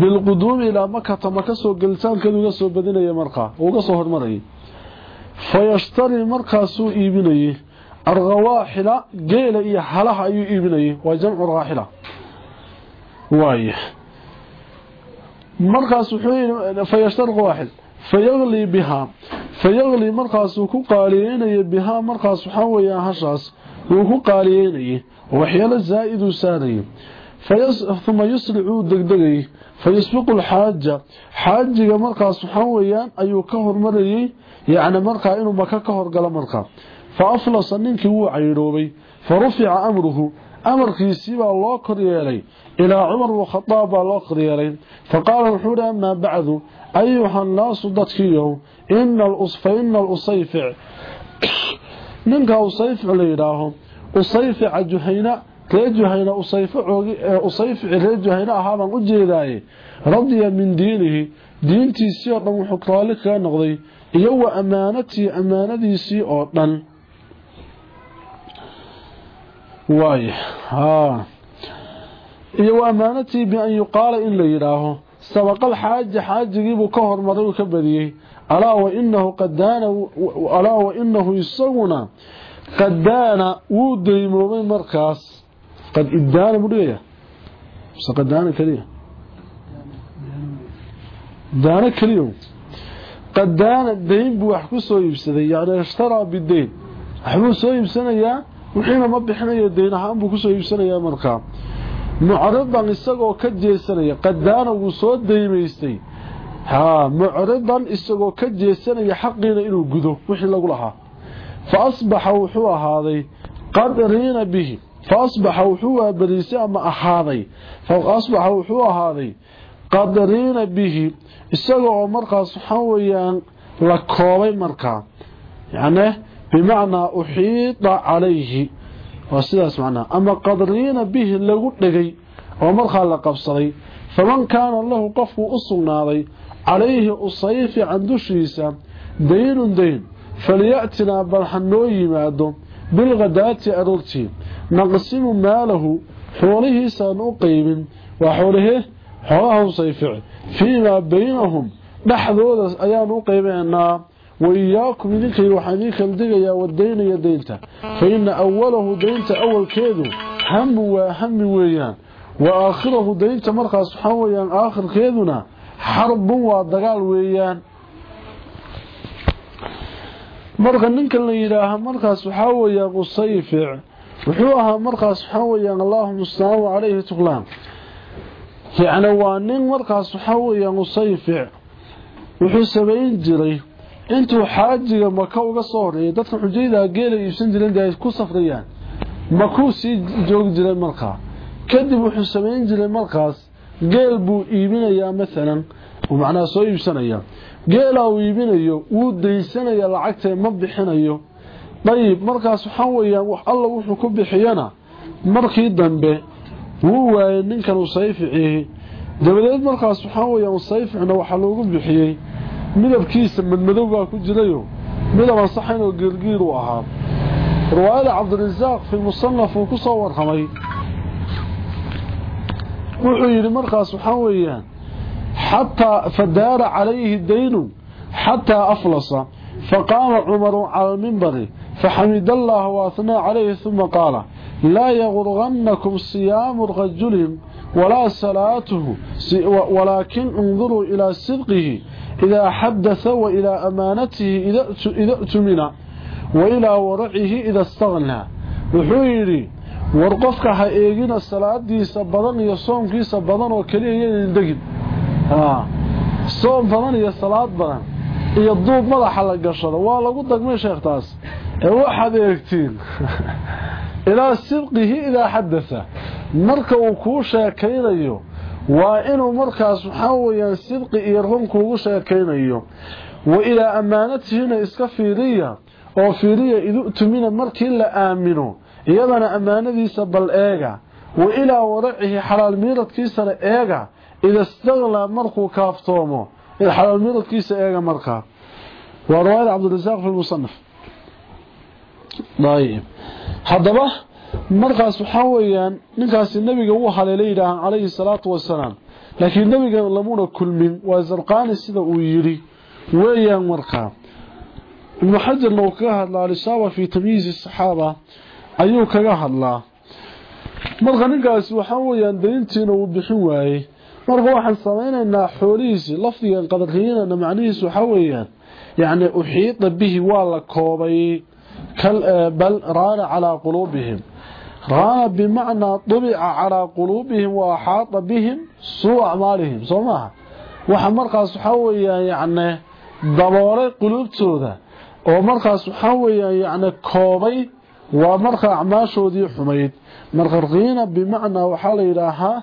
bilquduumi ilaa makata maka soo gelitaankeedu uga soo badinaya markaa uga soo hormarayay fayashtari markaasuu iibinayey arrawaaxila geela iyo halaha ayuu iibinayay waa jamcu raaxila waaya markaas wuxuu yidhi fayashtari rawaaxil fayaqlii bihaa fayaqlii markaasuu ku qaaliyeynaya bihaa markaas waxaa weeyaan hashaas wuu ku qaaliyeynayay waxyaalo zaa'iduu saarayay uma yusricuu degdegayay fayasbiqu alxaaja xaajiga markaas waxaa weeyaan ayuu ka hormarayey yacni markaa inuu maka ka horgalo markaa fa aflasa ninkii wuu caydhoobay fa rufica amruhu. Amarkiisii baa loo kor yeelay. Ilaa cumar bnu khadaab baa loo kor yeelay. Fa qaala wuxuu hi amaa bacdu ayuha annaasu dadkiiyow fa ina alusayfic. Ninka usayfic la usayfica juhayna min diinihi diintiisii oo dhan wuxuu raalli kaga noqday iyo wa ammaanatii ammaanadiisii oo dhan waay ha iyo wa amaanatii bi an yuqaala in la yidhaaho sabaqal xaaji xaajigiibuu ka hormaray uu ka badiyey alaa wa inahu qadaana alaa wa inahu isaguna qadaana wuu daymoobay markaas qad idaana buu dhigaya mise qadaana keliya daana keliya qadaana dayn buu wax ku soo iibsaday yani ishtaraa bidayn waxbuu soo iibsanayaa wixiina ma bixinayo dayn ahaan buu ku soo iibsanayaa markaa mucridan isagoo ka jeesanaya qadaana wuu soo daymaystay mucridan isagoo ka jeesanaya xaqiina inuu gudo wixii lagu lahaa fa asbaxa wuxuu ahaaday qadriina bihi فأصبح وحوة بريسة أما أحاضي. فأصبح وحوة هذه قدرين به. استقعوا مركة صحوة لكوبي مركة يعني بمعنى أحيط عليه. وسيدة سمعنا. أما قدرين به اللي قلت لكي لقبصري فمن كان الله قفه أصلنا لي عليه الصيف عند الشيسة دين دين. فليأتنا بالحنوي مادو. بالغداة أرلتين نقسم ماله. حوله سنقيم. وحوله حوله صيفعه فيما بينهم. نحذو بحضور نقيم قيمنا وإياكم منك الوحديك الدقية والدين يا دينتا فإن أوله دينتا أول كيدو هم وهم ويان. وآخره دينتا مرقى سبحانه ويان. آخر كيدونا حرب ودقال ويان. مرقى ننك اللي إلها مرقى سبحانه ويان. قصيفع. Wuxuu ahaa markaas waxaa weyaan allahuma mustacaan calayhi tuqlaan. Yacni waa nin markaas waxaa weyaan qusayfic wuxuu samayn jiray. Intuu xaajiga maka uga soo horeeyay dadka xujaydaa geela iibsan jireen dee ay ku safrayaan. Makuu sii joogi jiray markaa kadib wuxuu samayn jiray markaas geel buu iibinayaa maalan macnaha soo iibsanaya geelaa uu iibinayo wuu daysanaya lacagtee ma bixinayo dayib markaas waxaa weeyaan wax alla wuxuu ku bixiyana markii dambe wuu waayay ninkan usayficihi dabadeed markaas waxaa weyaan usayficna waxaa loogu bixiyey midabkiisa madmadow baa ku jirayo midab ansaxayn oo geelgiir u ahaa riwaayada cabdirasaaq fi musanaf uu ku soo warramay wuxuu yidhi markaas waxaa weeyaan xataa fadaara calayhi daynu xataa aflasa faqaama cumaru cala almimbari faxamida allaha waahnaa calayhi uma qaala laa yagurgannakum siyaamu rajulin walaa salaatuhu walaakin induruu ilaa sidqihi إذا حدث وإلى أمانته إذا أتمنى وإلى ورعه إذا استغنى وحيري warqofka ha eegina salaadiisa badan iyo soomkiisa badan oo kaliya iyadan degin soom badan iyo salaad badan iyo duub madaxa la gashado waa lagu dagmay sheektaas ee ilaa sidqihi idaa xadatha marka uu kuu sheekaynayo waa inuu markaas waxaa weyaan sidqi iyo run kuugu sheekaynayo wa ilaa ammaanatihina iska fiiriya oo fiiriya idu'tumina markii la aamino iyadana ammaanadiisa bal eega wa ilaa waracihi xalaal miiradkiisana eega ida istaqlaa markuu kaaftoomo xalaal miiradkiisa eega markaa waa riwaayada cabdirasaaq fi lmusanaf ayb haddaba markaas waxaa weeyaan ninkaasi nebiga wuu haleela yidhaahaan calayhi salaatu wasalaam laakiin nebiga lamuna kulmin waa zarqaani sida uu yidhi. Weeyaan markaa ibnu xajarna uu kaga hadlaa alisaaba fii tamyiizi saxaaba ayuu kaga hadlaa. Marka ninkaasi waxaa weeyaan dayntiina uu bixin waayey. Marka waxaan samaynaynaa xoolihiisii lafdigan qadarkiinana macnihiisu waxaa weeyaan yacni uxiida bihi waa la koobay آه، بل ران على قلوبهم. ران بمعنى طبع على قلوبهم وحاط بهم سوء أعمالهم. صلناها وحمرقى سحوية يعني دبار قلوب تودا ومرقى سحوية يعني كوبي ومرقى أعماش ودي حميد. مرقى رغينة بمعنى وحال إلهة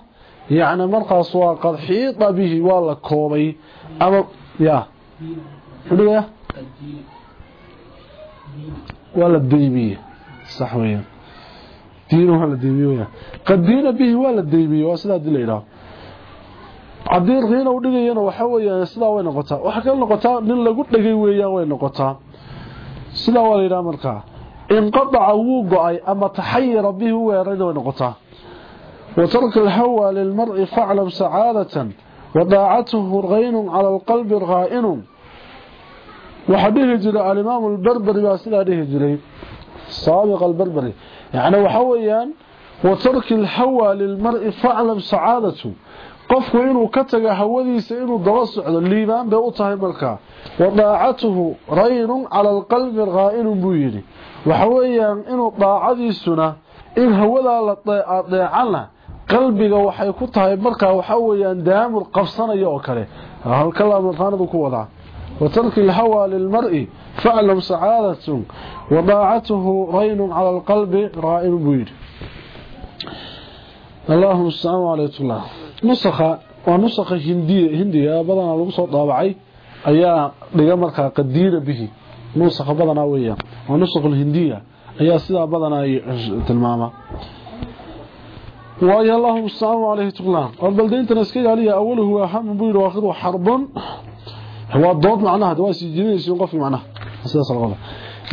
يعني مرقى سواء قد حيط به والله كوبي. أبو يا حلوية Thank you. ولا الديمية صح وين؟ دينه ولا الديمية قد دين به ولا الديمية وأسلا دليلها عدير غينا ودقينا وحاوية أسلا وين نقطة؟ وحكا النقطة نلا قد لقي ويا وين نقطة؟ سلا وليلا ملكا انقضع ووقع أما تحير به ويرين وين نقطة. وترك الهوى للمرء فعلم سعادة. وضاعته رغين على القلب رغائن waxa dhihi jiray alimaam albarberi baa sidaa dhihi jiray. Saabiq albarberi yani waxa weeyaan watarki lhawa lilmari faclam sacaadatu qofku inuu ka taga hawadiisa inuu daba socdo liibaan bay u tahay markaa wa daacatuhu raynun cala alqalbi qaa'ilun buu yidhi. Waxa weeyaan inuu daacadiisuna in hawadaa la adeecana qalbiga waxay ku tahay daamur qabsanaya oo وترك الهوى للمرء فعلم سعادة وضاعته رين على القلب رائم بير اللهم السلام عليك الله نسخة ونسخة هندية, هندية. بضعنا لغة طابعي. أي لغمرك قدير به. نسخة بضعنا ويا. ونسخة الهندية. أي سيدة بضعنا تلماما وأي اللهم السلام عليك الله البلدين تنسكي عليها أوله هو أحام بير وآخر وحربا هو الضوض معناها دواسي جنين سيوقف معناها سياس الغلط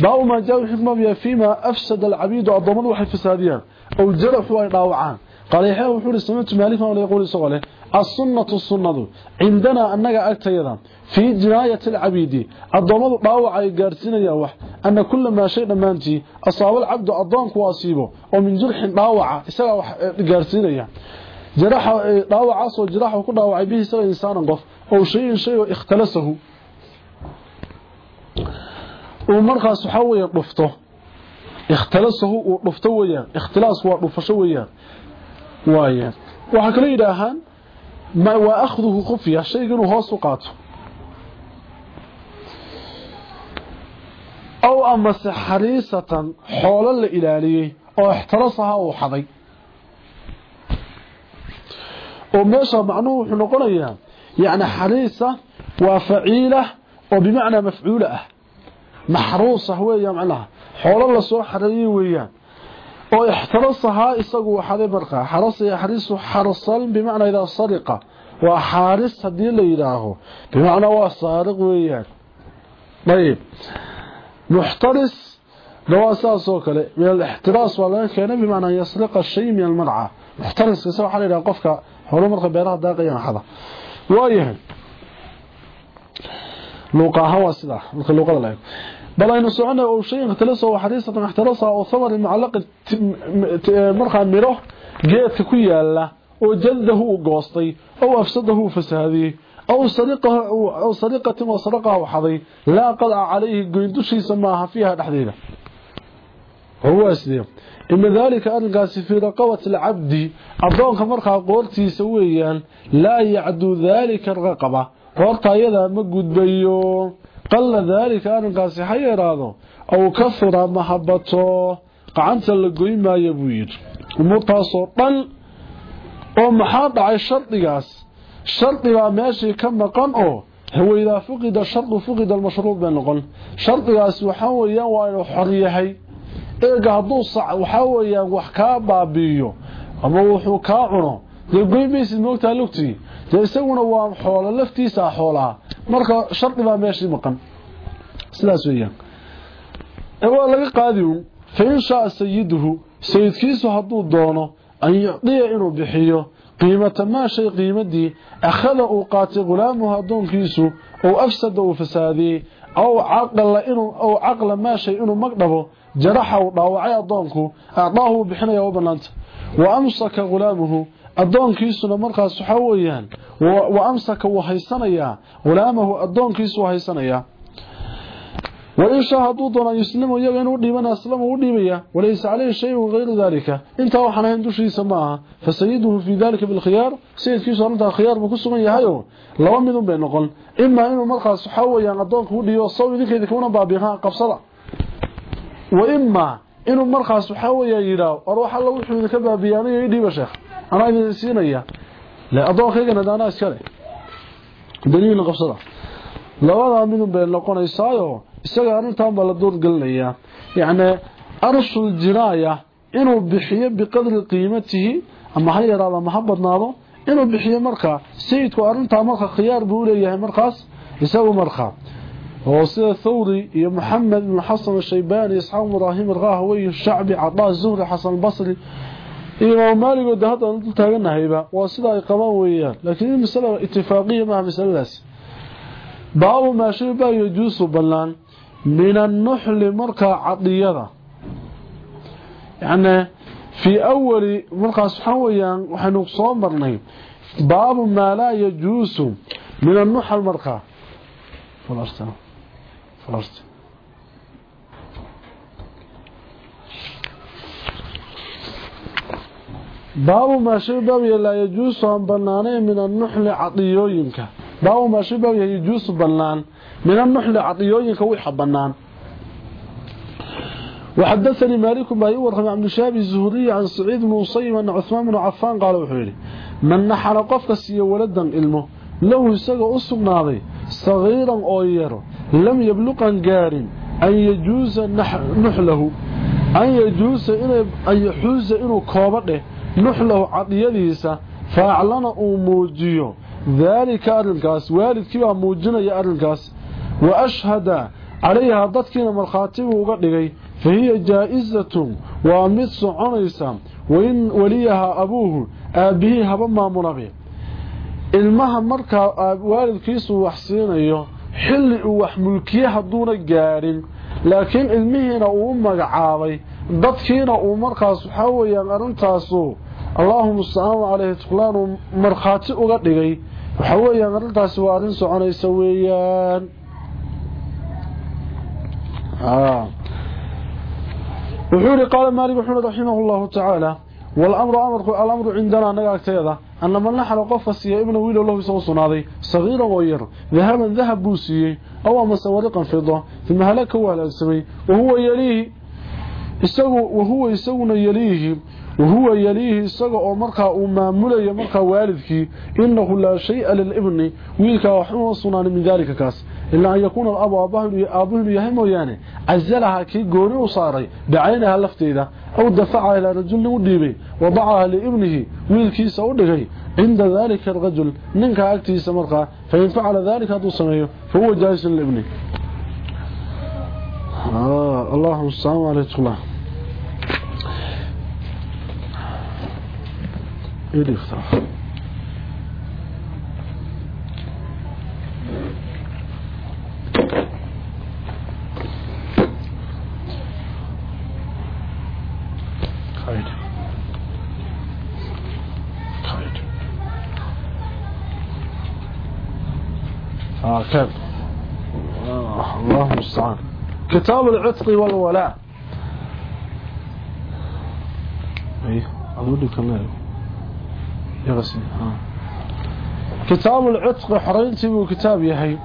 باو ما جاء الحكمة فيما أفسد العبيد وأضمن وحي فساديان أو الجرح وإضاوعان قال يحيى وحور السمنت مالفا ولا يقول سغله السنة السنة عندنا أنك أكتيرا في جناية العبيد الضمد باوع يا يوح أن كل ما شيء نمانتي أصاب العبد أضانك واسيبه ومن جرح باوع يقارسين جراح باوع أصو جراح وكل باوع به سوى إنسان قف. Insaan qof oo shay shay oo ikhtalasahu oo markaas waxa weeye dhufto. Ikhtalasahu oo dhufto weeyaan. Ikhtilaas waa dhufasho weeyaan. Waaye. Waxa kale yiraahaan ma wa akhduhu khufiya. Shayga inuu hoos u qaato. Aw ama oo ixtirasaha uu xaday oo meesha macnuhu wuxuu noqonayaa yani xariisa waa faciila oo ah ixtirasahaa isagu waxaday markaa xarasa yaxrisu xarsan bimacnaa idaa sariqa waa xaaris haddii la yidhaaho bimacnaa waa saariq weeyaan ayib muxtaris waa saas oo kale min alixtiraas waa laga keenay bimacnaa yasriqa shay min almarca muxtariska وايه لوقها واسدا مثل لوق الله بل ان سوانا أو شيء قتلسا وحديثا محترسا أو صور المعلق مرخا ميرو جيدك كو يالا أو أو افسده فسادي أو سرقه أو سرقه وسرقه وحضي لا قضى عليه قيدشي سماها فيها دحديده هو أسلم إما ذلك أنقاس في رقوة العبد أبضونك مرقى قولتي سويا لا يعدو ذلك الرقبة قولتا يدا مقود بيو qalla daalika arrinkaasi ha yaraado aw kafura mahabato qacanta la goy maayo buu yidhi umuurtaasoo dhan oo maxaa dhacay shardigaas shardigaa meeshii ka maqan oo haweydaa fuqida shardu fuqida almashruuc bay noqon shardigaasi waxaa weeyaan waa inuu xor yahay eega hadduu waxaa weeyaan wax kaa baabi'iyo ama wuxuu kaa cuno dee goy maysid moogtaa lugtii dee isaguna waa xoolo laftiisaa xoolaha marka shardi baa meeshii maqan. Sidaas weeyaan. Waa laga qaadi uun fain shaa sayiduhu sayidkiisu hadduu doono an yucdiya inuu bixiyo qiimata maa shay qiimadii akhada uu qaatay hulaamuhu addoonkiisu ou afsada uu fasaadiyey aw caqla maa shay inuu magdhabo جرحه uu dhaawacay أعطاه acdaahu bixinaya u banaanta wa amsaka hulaamuhu adoonkiisuna markaas waxa weeyaan wa amsaka wuu haysanayaa hulaamahu adoonkiisu haysanayaa وإن شاهدوا دونا يسلموا يغنوا ديبنا اسلموا وديبيا وليس عليه شيء غير ذلك. إنت وحنا هندوشي سماها فسيده في ذلك بالخيار. سيد كيسو أنت خيار مكسو من يهيو. لو ميدن بين نقل إما انه مرخص حويا أدونك وديو سو يدكيد كونا بابيها قبصده imaa inuu markaas waxaa weeyaan yidhaaho war wax alla wuxuu idinka baabiiya aniga ii dhiiba sheekh. Anaa idin siinaya. Le addoonkaygan hadaanaa iskale daliilna qabsada. Labadaa midun bay noqonaysaayo isaga arrintan baa la doorgelinayaa. Yacni arshul jinaaya inuu bixiyo biqadri qiimatihi ama ha yaraado ama ha badnaado inuu bixiyo markaa sayidku arrintaa marka khiyaar buu uleeyahay markaas isagu markaa oo sida thawri iyo maxamed ibn xasan ashaybani isxaaq ibraahim alqahwi shacbi cadaa zuhri xasan basri iyo imaam maalik oo hadda aan dul taaganahayba waa sida ay qabaan weeyaan. Laakiin masala ittifaaqiya maaha masaladaas. Baabu maa shay baa yajuusu bannaan min annuxli markaa cadiyada. Yacni fii awali markaas waxaa weeyaan waxaynu soo marnay baabu maa laa yajuusu min baabu maa shay baabya laa yajuusu aan banaanayn min annuxli cadiyooyinka baabu maa shay baabya yajuusu bannaan min annuxli cadiyooyinka wixa bannaan وحدثني مالك ما يورهم عبد الشهاب الزهري عن سعيد بن مصيب أن عثمان بن عفان قال وحيري من نحل قفك سي ولدا علمه له sagiiran oo yaro lam yabluqan gaarin an yajuusa nuxlahu an yajuusa an yaxuusa inuu kooba dheh nuxlahu cadiyadiisa fa aclana uu muujiyo daalika arrinkaas waalidkii baa muujinaya arrinkaas wa ashhada calayhaa dadkiina markhaatiguu uga dhigay fa hiya jaa'isatun waa mid soconaysa wain waliyahaa abuuhu aabbihii haba maamulabe ilmaha markaa waalidkiisu wax siinayo xilli uu wax mulkiye hadduuna gaarin. Laakiin ilmihiina uu magacaabay dadkiina uu markaas waxaa weyaan arrintaasu allaahuma asalaamu caleyhi tuqlaanu markhaati uga dhigay. Waxaa weyaan arrintaasi waa arrin soconaysa weeyaan. Wuxuu yihi qaala maalik wuxuu raximah llahu والامر أمر الامر عندنا anaga agteeda annama naxal qofa siiya ibnu wiil lahu soo sunaaday sagiira wayr dhahaban dhahab buu siiyay aw ama sawariqan fido thumma halaka walaasamay wahuwa yalihi isagu wahuwa isaguna yalihi wahuwa yalihi isaga oo markaa uu maamulayo markaa waalidkii inahu laa shay-a lilibni wiilkaa waxuma sunaani min daalika kaas ilaa an yakuuna alabu aabbaha inuu yahay mooyaane casalaha kii gooni u saaray bacaynaha lafteeda أو دفعها إلى رجل وديبي وضعها لابنه ويلكي ودقي عند ذلك الرجل منك أكتي مرقى فإن فعل ذلك هذا فهو جائس لابنه. آه، اللهم السلام عليكم. الله إيه اللي كتاب آه، الله مستعان كتاب العتق والولاء. اي أقول لك الله يا غسي ها آه. كتاب العتق حرينتي وكتاب يا هي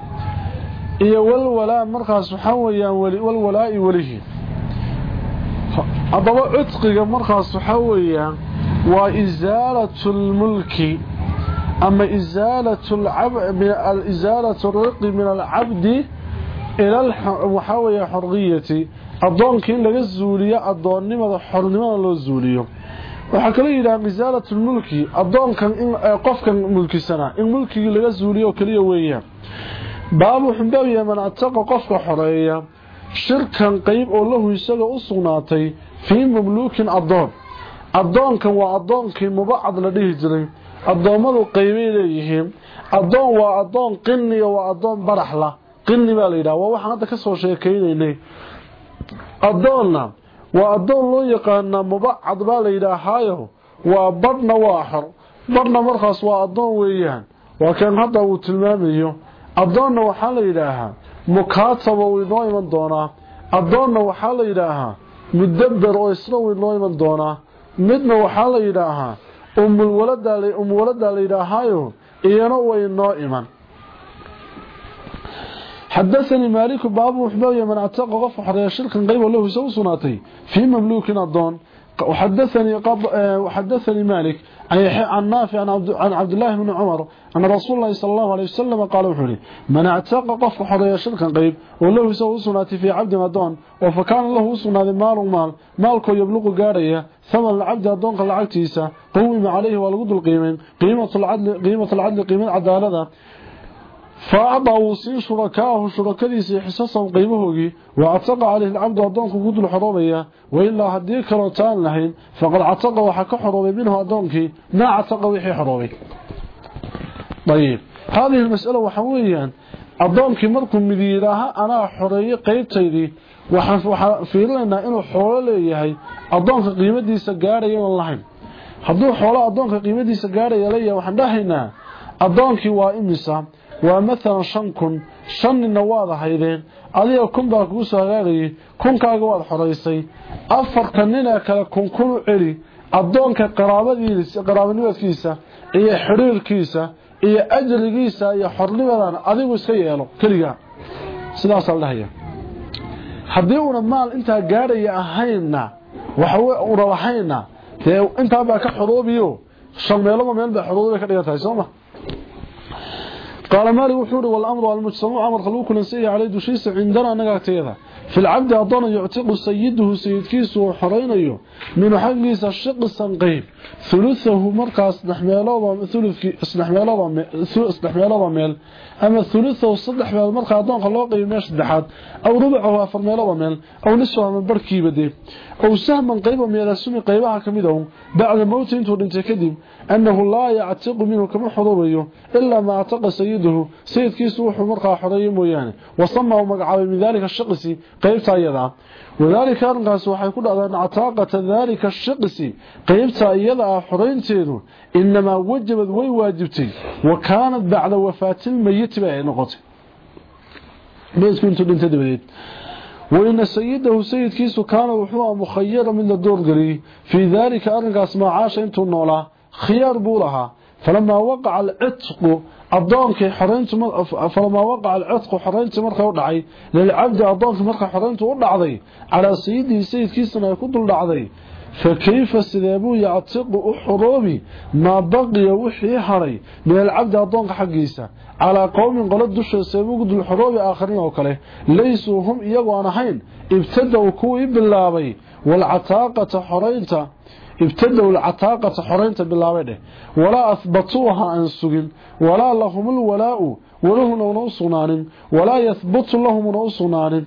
إيه والولاء مرقى سبحان ويا ولي والولاء وليه. أبو عتق مرقى سبحان ويا وإزالة الملك. Ama isaalatu riqi min alcabdi ila waxaa weeya xoriyati addoonkii in laga zuuliyo addoonnimada xornimada loo zuuliyo waxaa kaloo yidhaha isaalatu lmulki addoonkan qofkan mulkisanaa in mulkigii laga zuuliyo oo keliya weeyaan baabu xumbawiya man ataqa qofka xoreeya shirkan qeyb oo lahu isaga u sugnaatay fii mamluukin addoon addoonkan waa addoonkii mubacad la dhihi jiray addoommadu qeybay leeyihiin. Addoon waa addoon qiniya waa addoon baraxla. Qini baa la yidhaha. Waa waxaan hadda ka soo sheekaynaynay. Addoonna waa addoon loo yaqaanaa mubacad baa la yidhaahaayo waa badhna waa xor. Badhna markaas waa addoon weeyaan. Waa kan hadda uu tilmaamayo. Addoonna waxaa la yidhaahaa mukaataba uu inoo iman doonaa. Addoonna waxaa la yidhaahaa mudabber oo isna uu inoo iman doonaa. Midna waxaa la yidhaahaa أم الولد لي أم الولد لي راهايو ينوي النائما حدثني مالك باب وحباوية من أعتقى غفو حريا الشرق نقيب الله سوى في مملوكنا الضون وحدثني, وحدثني مالك عن نافع عن عبد الله بن عمر أن رسول الله صلى الله عليه وسلم قال وحولي من اعتاق قف حرية شركا قريب والله سوى سناتي في عبد مدون وفكان له سناتي مال ومال مالكو يبلغ قارية ثمن العبد أدونك العكتيسة قوم عليه والغد القيمين قيمة العدل قيمة العدل قيمة العدالة faacdaa wuu siin shurakaahu shurakadiisii xisasahum qeybahoogii wa cataqa caleyhi alcabdu addoonku ku dul xoroobaya wailaa haddii kaloo taan lahayn faqad cataqa waxaa ka xoroobay minhu addoonkii maa cataqa wixii xoroobay ayib haadihi mas'ala waxaa weeyaan addoonkii markuu mid yidhaaha anaa xoreeyey qeybtaydii waxaan fiirinaynaa inuu xoolo leeyahay addoonka qiimadiisa gaadhaya inan lahayn hadduu xoolo addoonka qiimadiisa gaadhaya leeyahay waxaan dhahaynaa addoonkii waa imisa ahaydeen adiga kun baa kugu soo hagaagayay kunkaaga waad xoraysay afartan ninee kale kun kun u celi addoonka qaraabanimadkiisa iyo xidhiirkiisa iyo ajrigiisa iyo xornimadan adigu iska yeelo keligaa sidaasaa la dhahaya haddii una maal intaa gaadhaya ahayna una lahayna dee intaabaa ka xoroobiyo shan meeloba meel baa xoroobi bay ka dhigan tahay sooma قال مالك وحوري والأمر والمجتمع أمر خلوه كلنسيه عليه دوشيس عندنا نقاك تيذا في العبد أضان يعتق سيده سيدكيس وحرينيه من حقيس الشق السنقيم ثلثه مركز سنحميلوضا ميل أما ثلثه صدح ميل مركز أضان خلوه قيميش دحاد أو ربعه فرميلوضا ميل. أو نسوه من بركي بدي. أو سهما قيبا ميلا سمي قيبها كميده بعد موت انتو انت أنه لا يعتق منه كما حضوريه إلا ما اعتق سيده سيدكيس وحو مركز حريم وصمه مقعب من ذلك الشقسي qeybta iyada wadaalika arrinkaasi waxay ku dhacdaan cataaqata daalika shaqisi qeybta iyada ah xoraynteedu inamaa wajabad way waajibtay wa kaanat bacda wafaatilmayiti bay ay noqotay. Meydku intuu dhintay dabadeed. Waina sayidahu sayidkiisu kaana wuxuu mukhayara mid la doorgeliyey fii daalika arrinkaas maacaasha intuu noolaa khiyaar buu lahaa falamaa waqaca alcitqu adoonkii xoreyntu falamaa waqaca alcitqu xoreyntii markay u dhacay lilcabdi adoonkii markay xoreyntu u dhacday calaa sayidihi sayidkiisana ay ku dul dhacday fa kayfa sidee buu yactiqu u xoroobi maa baqiya wixii haray min alcabdi adoonka xaggiisa calaa qowmin qolo dusheesa ugu dul xoroobi aakhariin oo kale laysuu hum iyagoo aan ahayn ibtadaw kuwii bilaabay walcataaqata xoreynta ابتدوا العتاقة حرينة بالله ولا أثبتوها عن السجن ولا لهم الولاء وله نونوص نار ولا يثبت لهم نونوص نار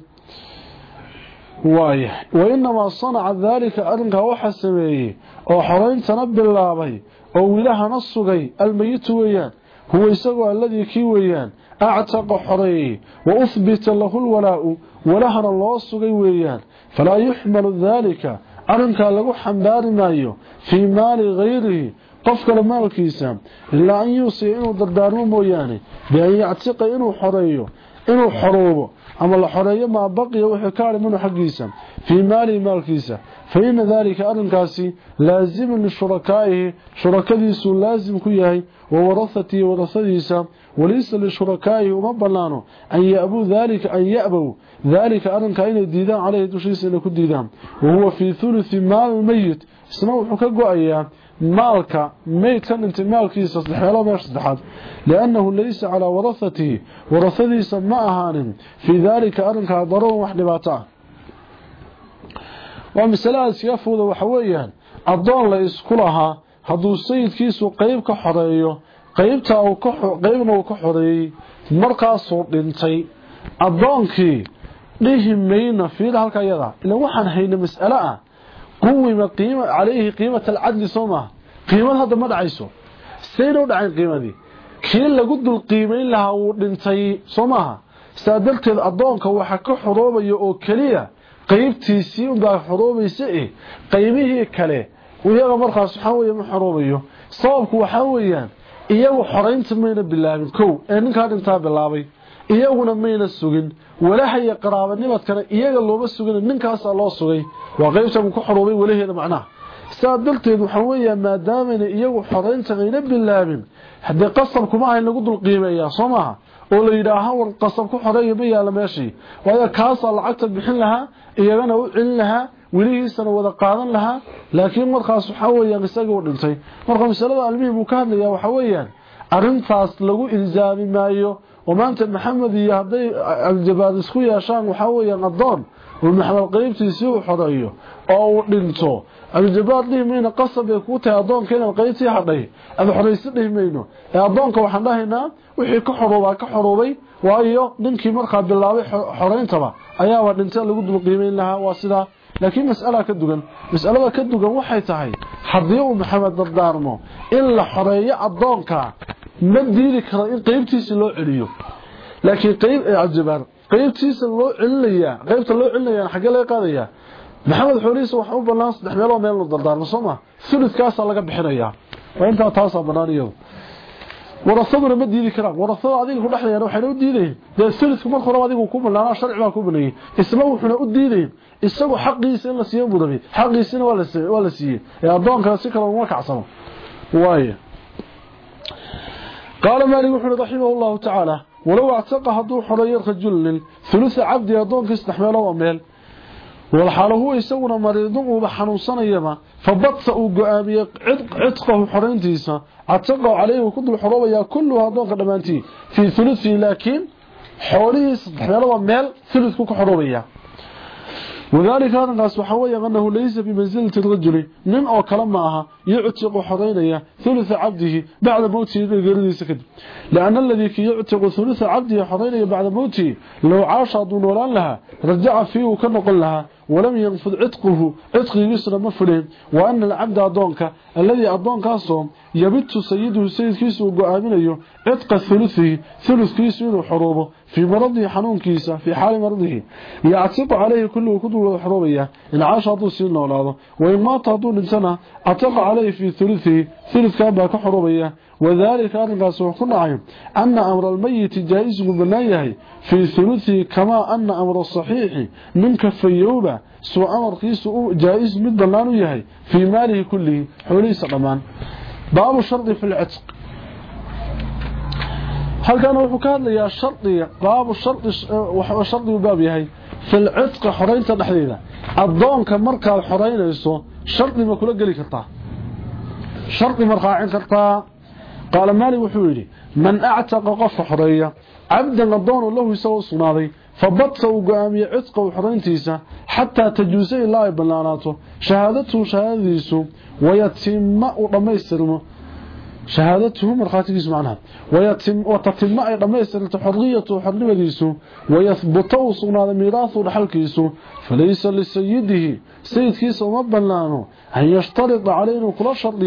وايه وإنما صنع ذلك أرنك وحسبه أو حرينة بالله الله أو إله نصغي الميت ويان. هو يسوى الذي كي كيويان أعتق حريه وأثبت له الولاء ولهن الله الصغي ويان. فلا يحمل ذلك. Arrinkaa lagu xambaari maayo fii maali hayrihi qof kale maalkiisa. Ilaa an yuusiya inuu dardaarmo mooyaane bian yactiqa inuu xoreeyo inuu xoroobo ama la xoreeyo maa baqiya wixii ka hadhi minhu xaggiisa fii maalihi maalkiisa fa ina daalika arrinkaasi laasimun lishurakaa'ihi shurakadiisuu laasim ku yahay wa warahatihi warahadiisa walaysa lishurakaa'ihi uma banaano an yabuu daalika an ya'bow daalika arrinkaa inay diidaan caleyhi dushiisa inay ku diidaan wa huwa fii huluthi maali lmeyit isna wuxuu ka go-ayaa مالك ميتن انت مالكيس صدحيلا بير صدحات لأنه ليس على ورثته ورثته سماءهان في ذلك أرنك ضروا وحنباته ومسلات يفوض وحويا. الضوان ليس كلها هدو السيد كيس وقيب كحري. قيبت أو كحري قيبنا وكحري مركا صوت انتي الضوان كي. ليه مين في ذلك يضع إلا وحن هين مسألة. Quwima calayhi qiimata alcadli soo maaha. Qiimad hadda ma dhacayso. U dhacayn qiimadii. Kii lagu dul qiimayn lahaa wuu dhintay soo maaha. Saa darteed addoonka waxa ka xoroobaya oo keliya qeybtiisii unbaa xoroobaysa eh qeybihii kale iyaga markaas waxaa weeye ma xoroobayo sababku waxaa weeyaan iyagu xoraynta mayna bilaabin. Kow ee ninkaa dhintaa bilaabay. Iyaguna mayna sugin. Walaha iyo qaraabanimadkana iyaga looma sugin ninkaasaa loo sugay waa qeybtan ku xoroobay walaheeda macnaha. Saa darteed waxaa weeyaa maadaamayna iyagu xoraynta ayna bilaabin haddee qasab kuma ahayn lagu dul qiimeeyaa soo maaha? Oo la yidhaaha war qasab ku xoreeya ma yaalla meeshii waayo kaasaa lacagta bixin lahaa iyagana u celin lahaa welihiisana wada qaadan lahaa. Laakiin markaas waxaa weyaan isagii u dhintay. Marka masalada almihim uu ka hadlaya waxaa weeyaan arintaas lagu ilzaami maayo oo maanta maxamed iyo hadday aljabaad isku yeeshaan waxaa weeyaan adoon oo maxamed qaybtiisii uu xoreeyo oo uu dhinto. Aljabaad dhihi mayno qasab ay kuu tahay adoonka inaad qaybtii hadhay ama xoraysi dhihi mayno. Ee adoonka waxaan dhahaynaa wixii ka xoroobaa ka xoroobay waayo ninkii markaa bilaabay xoreyntaba ayaaba dhintay lagu dul qiimeyn lahaa waa sidaa. Laakiin mas'ala ka dugan mas'alada ka dugan waxay tahay haddii uu maxamed dardaarmo in la xoreeyo adoonka ma diidi karo in qaybtiisa loo celiyo. Laakiin qayb aljabaad qaybtiisa loo celinaya qaybta loo celinaya xagee laga qaadaya maxamed xoolihiisa waxa u bannaan saddex meeloo meel uu dardaarmo sooma sulidkaasa laga bixinayaa waa intaa taasaa bannaan iyadu ma diidi karaan. Warasada adiga ku dhexlayaan waxayna u diidayn. Dee marka horeba adigu ku bannaanaa sharci baa ku baneeyey isla wuxuuna u diidayn. Isagu xaqiisa in la siiyo buu xaqiisina waa la siiyey. Ee addoonka si kale uma kacsano. Waaye قال مالك وحول رحمه الله تعالى ولو اعتق هدو حرير رجل ثلث عبد يدونك استحمال وميل والحال هو يسونا مريض وبحنوسن يما فبطأوا وغامي عتق حرين تيسا اعتقوا عليه وكد الحروب يا كلها دونك دمانتي في ثلثي لكن حوليس استحمله وميل ثلث كو حروبيا وذلك هذا أرنقاس وحوي أنه ليس بمنزلة الرجل من أو كلام معها يعتق حرينية ثلث عبده بعد موته لقرده سكد لأن الذي في يعتق ثلث عبده حرينية بعد موته لو عاش دون لها رجع فيه وكان قل لها ولم ينفذ عتقه عتقه يسر مفلين وأن العبد أدونك الذي أدوان كاسوم يبت سيده سيد كيس وقعامل أيه إتقى ثلثه ثلث كيس حروبه في مرضه حنون كيسة في حال مرضه. يعتب عليه كل وكده الحروبية إن عاش أدو سيدنا والعضة وإن ما تهدو الإنسان أتقى عليه في ثلثه ثلث كان كحروبية وذلك أدوان كاسوم عين أن أمر الميت جائز قبلنا في ثلثه كما أن أمر الصحيح من كفيوبة سو أمر قيسو جائز مدلانو يحي في ماله كله حوليس ضمان باب الشرط في العتق. هل كان هو كان ليا شرطي باب الشرط وحو شرط باب يحي في العتق حرينته دخليده الضون كمركا حرينيسو شرط ما كولا غلي كتا شرط مرقا عين كتا قال مالي وحولي من أعتق قف حرية. عبد الضون له سو صنادي فبطس وقام يعتق وحرينتيسه حتى تجوز إلى بناناته شهادته شهادته ويتم ودميسرمه شهادته مرخاتيس معناها ويتم وتتم اي دميسرت حريته حرمديسو ويثبت وصنا ميراثه دخلكيسو فليس لسيده سيدكيسو ما بنانو أن يشترط علينا كل شرط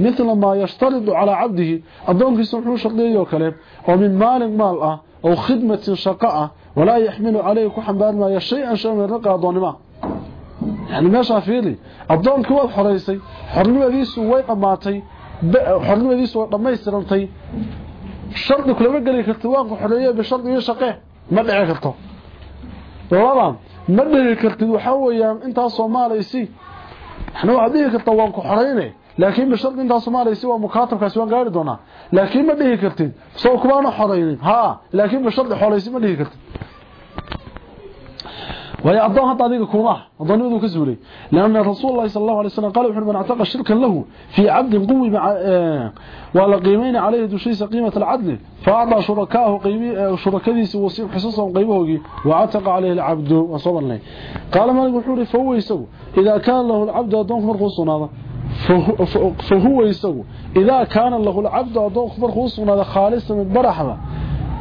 مثل ما يشترط على عبده. ادونكيسو خلو شرطيه كلام أو من مال مال أو خدمة شقاه walaa yaxmilu caleyhi ku xambaari maayo shay-an shay min riqa addoonnima yani meeshaa fiili addoonkii waad xoraysay xornimadiisu way dhammaatay xornimadiisu way dhammaystirantay. Shardi kulama geli karti waanku xoreeye bishardi iyo shaqee ma dhici karto. Laba ma dhihi kartid waxaa weeyaan intaas soomaalaysi waxna waxaad dhihi kartaa waan ku xoreyne laakiin bishardi intaas soomaalaysi waa mukaatabkaasi waan gaari doonaa. Laakiin ma dhihi kartid soo kumaana xoreynin haa laakiin bishardi xoreysi ma dhihi kartid وهي أضان حتى ذلك كونه أضان يذو كسولي لأن رسول الله صلى الله عليه وسلم قال وحنا من اعتقى شركا له في عبد قوي مع آه ولا قيمين عليه دوشيس قيمة العدل. فأعطى شركاه قيمي شركذيس وصيب حصصهم قيمه وعتق عليه العبد وصبر قال مالك الحوري فهو يسوي. إذا كان له العبد أضان مرخص هذا فهو, يسوي. إذا كان له العبد أضان مرخص هذا خالصا من برحمة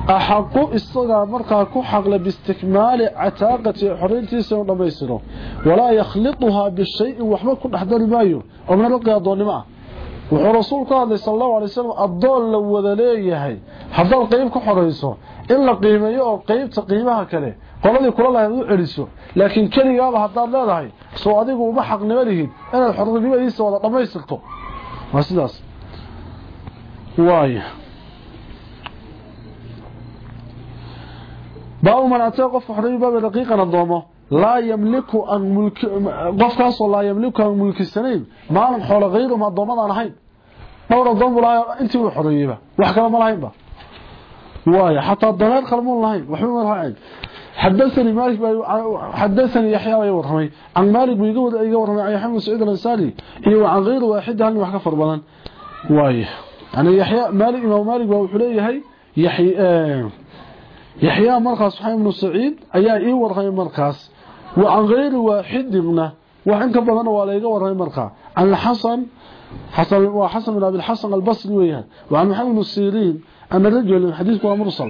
أحق إصدى مركا كحق باستكمال عتاقة حرينتي سنبيسنه ولا يخلطها بالشيء وحما كن أحضر مايو ومن القيا ظلماء وحو ورسول قال صلى الله عليه وسلم الضال لو ذليه حضر القيب كحريسه إلا قيمة أو قيب تقيمها كله qoladii kula lahayd u celiso laakiin keligaaba haddaad leedahay soo adigu uma xaqnimo lihiid inaad xornimadiisa wada dhammaystirto waa sidaas واي. باو ملاته قف خري باب دقيقة نظامه. لا يملك أن ملك قف كاس ولا يملك أن ملك سنين ما له خول غير ما دومد أنا حيد دور دوم ولا انت وخريبه واخ كلام ملاهين با واه حتى الضلال خلمون الله وحو راعي حدثني مالك حدثني يحيى بن ورمي عن مالك بن يدود ايغه ورمي اي حمص سعيد الأنصاري. إيوه، اي وعن غير واحد هل واخ كفر بدن واه أنا يحيى مالك إمام مالك وحليه هي يحيى آه. يحيى مرخص سحيم بن سعيد ايا اي ورخي مرخص وعن غير واحد منه وحن كبدن waa leega waray marka an hasan hasan wa hasan ibn abi al-hasan al-basri wiyan wa an muhammad al-sirin an rajul hadith wa mursal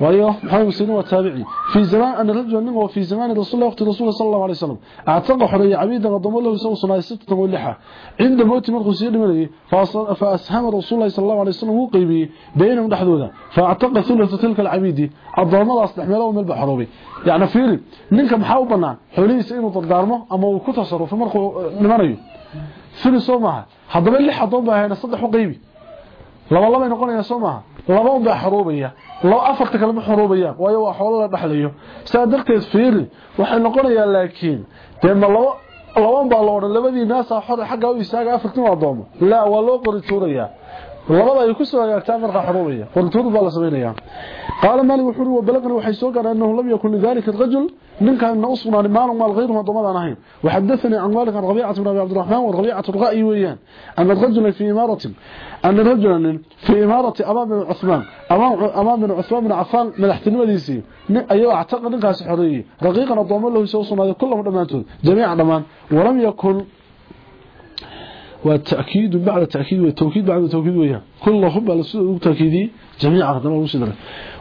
وايوه محمد سيدنا والتابعي في زمان أن رجل أنه في زمان رسول الله وقت الرسول صلى الله عليه وسلم. أعتق حرية عبيد قدم الله يسوى صناعي ستة ولحة عند موت مرقو سيدنا ملي فأسهام رسول الله صلى الله عليه وسلم وقيبي بينهم دحدودا فاعتق ثلثة تلك العبيد الضرمة الأصلح ملو من البحروبي يعني فيري منك محاوبنا حولي سيدنا الضرمة أما وكتصروا في مرقو نمريو ثلثة معها حضب اللي حضب هنا صدح وقيبي. لما الله ما نقول يا سماها لما هم بحروبية laba afarta kale ma xaroobayaan waayo waa xoolo la dhaxlayo sidaa darteed fiiri waxay noqonayaa laakiin dee ma laba laban baa la odhan labadii naasa xor xagga u istaaga afartin waa adoomo laa waa loo qori tuurayaa labada ay ku soo hagaagtaan markaa xaroobaya qorituur baa la samaynayaa qaala maalik wuxuu uri wabalagna waxay soo gaareen annahu lam yakun lidalika rajul ninkan na usugnaani maalin maal غيره ضمدان ahayn وحدثني عن مالك عن ربيعة بن أبي عبد الرحمن وربيعة الرأي ويان أن رجلا في إمارة أن رجلا في إمارة أمام بن عثمان أمام, أمام بن عثمان بن عفان من احتنوى ديسي أيها اعتقد نقاس حرية رقيقا الضمان له يسوصنا هذا كلهم دمانتون جميعا دمان وتأكيد بعد تأكيد والتوكيد بعد التوكيد وياه. كل حب على سوء تأكيدي جميعا هذا ما سيدنا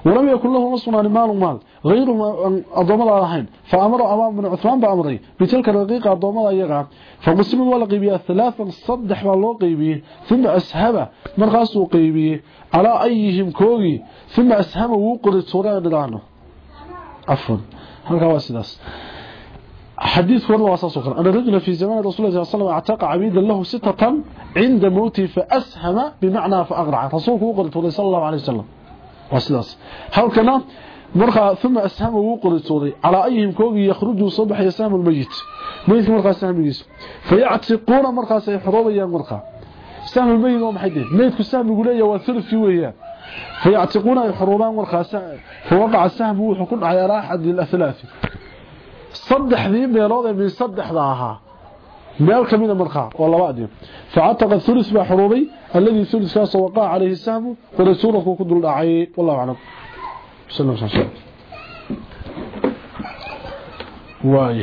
ولم يكن له نص عن مال مال غير ما أضم الله حين فأمر أمام بن عثمان بأمره بتلك الرقيقة أضم الله يقع فقسم ولا قيبية ثلاثا صدح والله قيبيه ثم أسهب من مرقص قيبيه على أيهم كوغي ثم أسهب وقل التوراة لدعنه عفوا. هل كواسي داس حديث ورد واساس اخر أن الرجل في زمان رسول الله صلى الله عليه وسلم اعتق عبيدا له ستة عند موته فأسهم بمعنى فأغرع. رسولك وقرت صلى الله عليه وسلم. واسلاس هل كان؟ مرخى ثم اسهم وقرت على أيهم كوغي يخرج صبح يسام الميت. ميت مرخى سهميس فيعتقون مرخى سيحروبيا مرخى. سهم الميت ومحيدين ميت كسهم يقول لي وثلث وياه فيعتقون يحروران مرخى فوقع السهم وحكون على راحة الأثلاث saddexdii meelood ee min saddexda ahaa. Meel kamida markaa oo labaadii facataqa thuluth baa xuruubay alladii thuluthkaasoo waqaca calayhi sahmu qorasuuradku ku dul dhacay. Wallahu aclam waay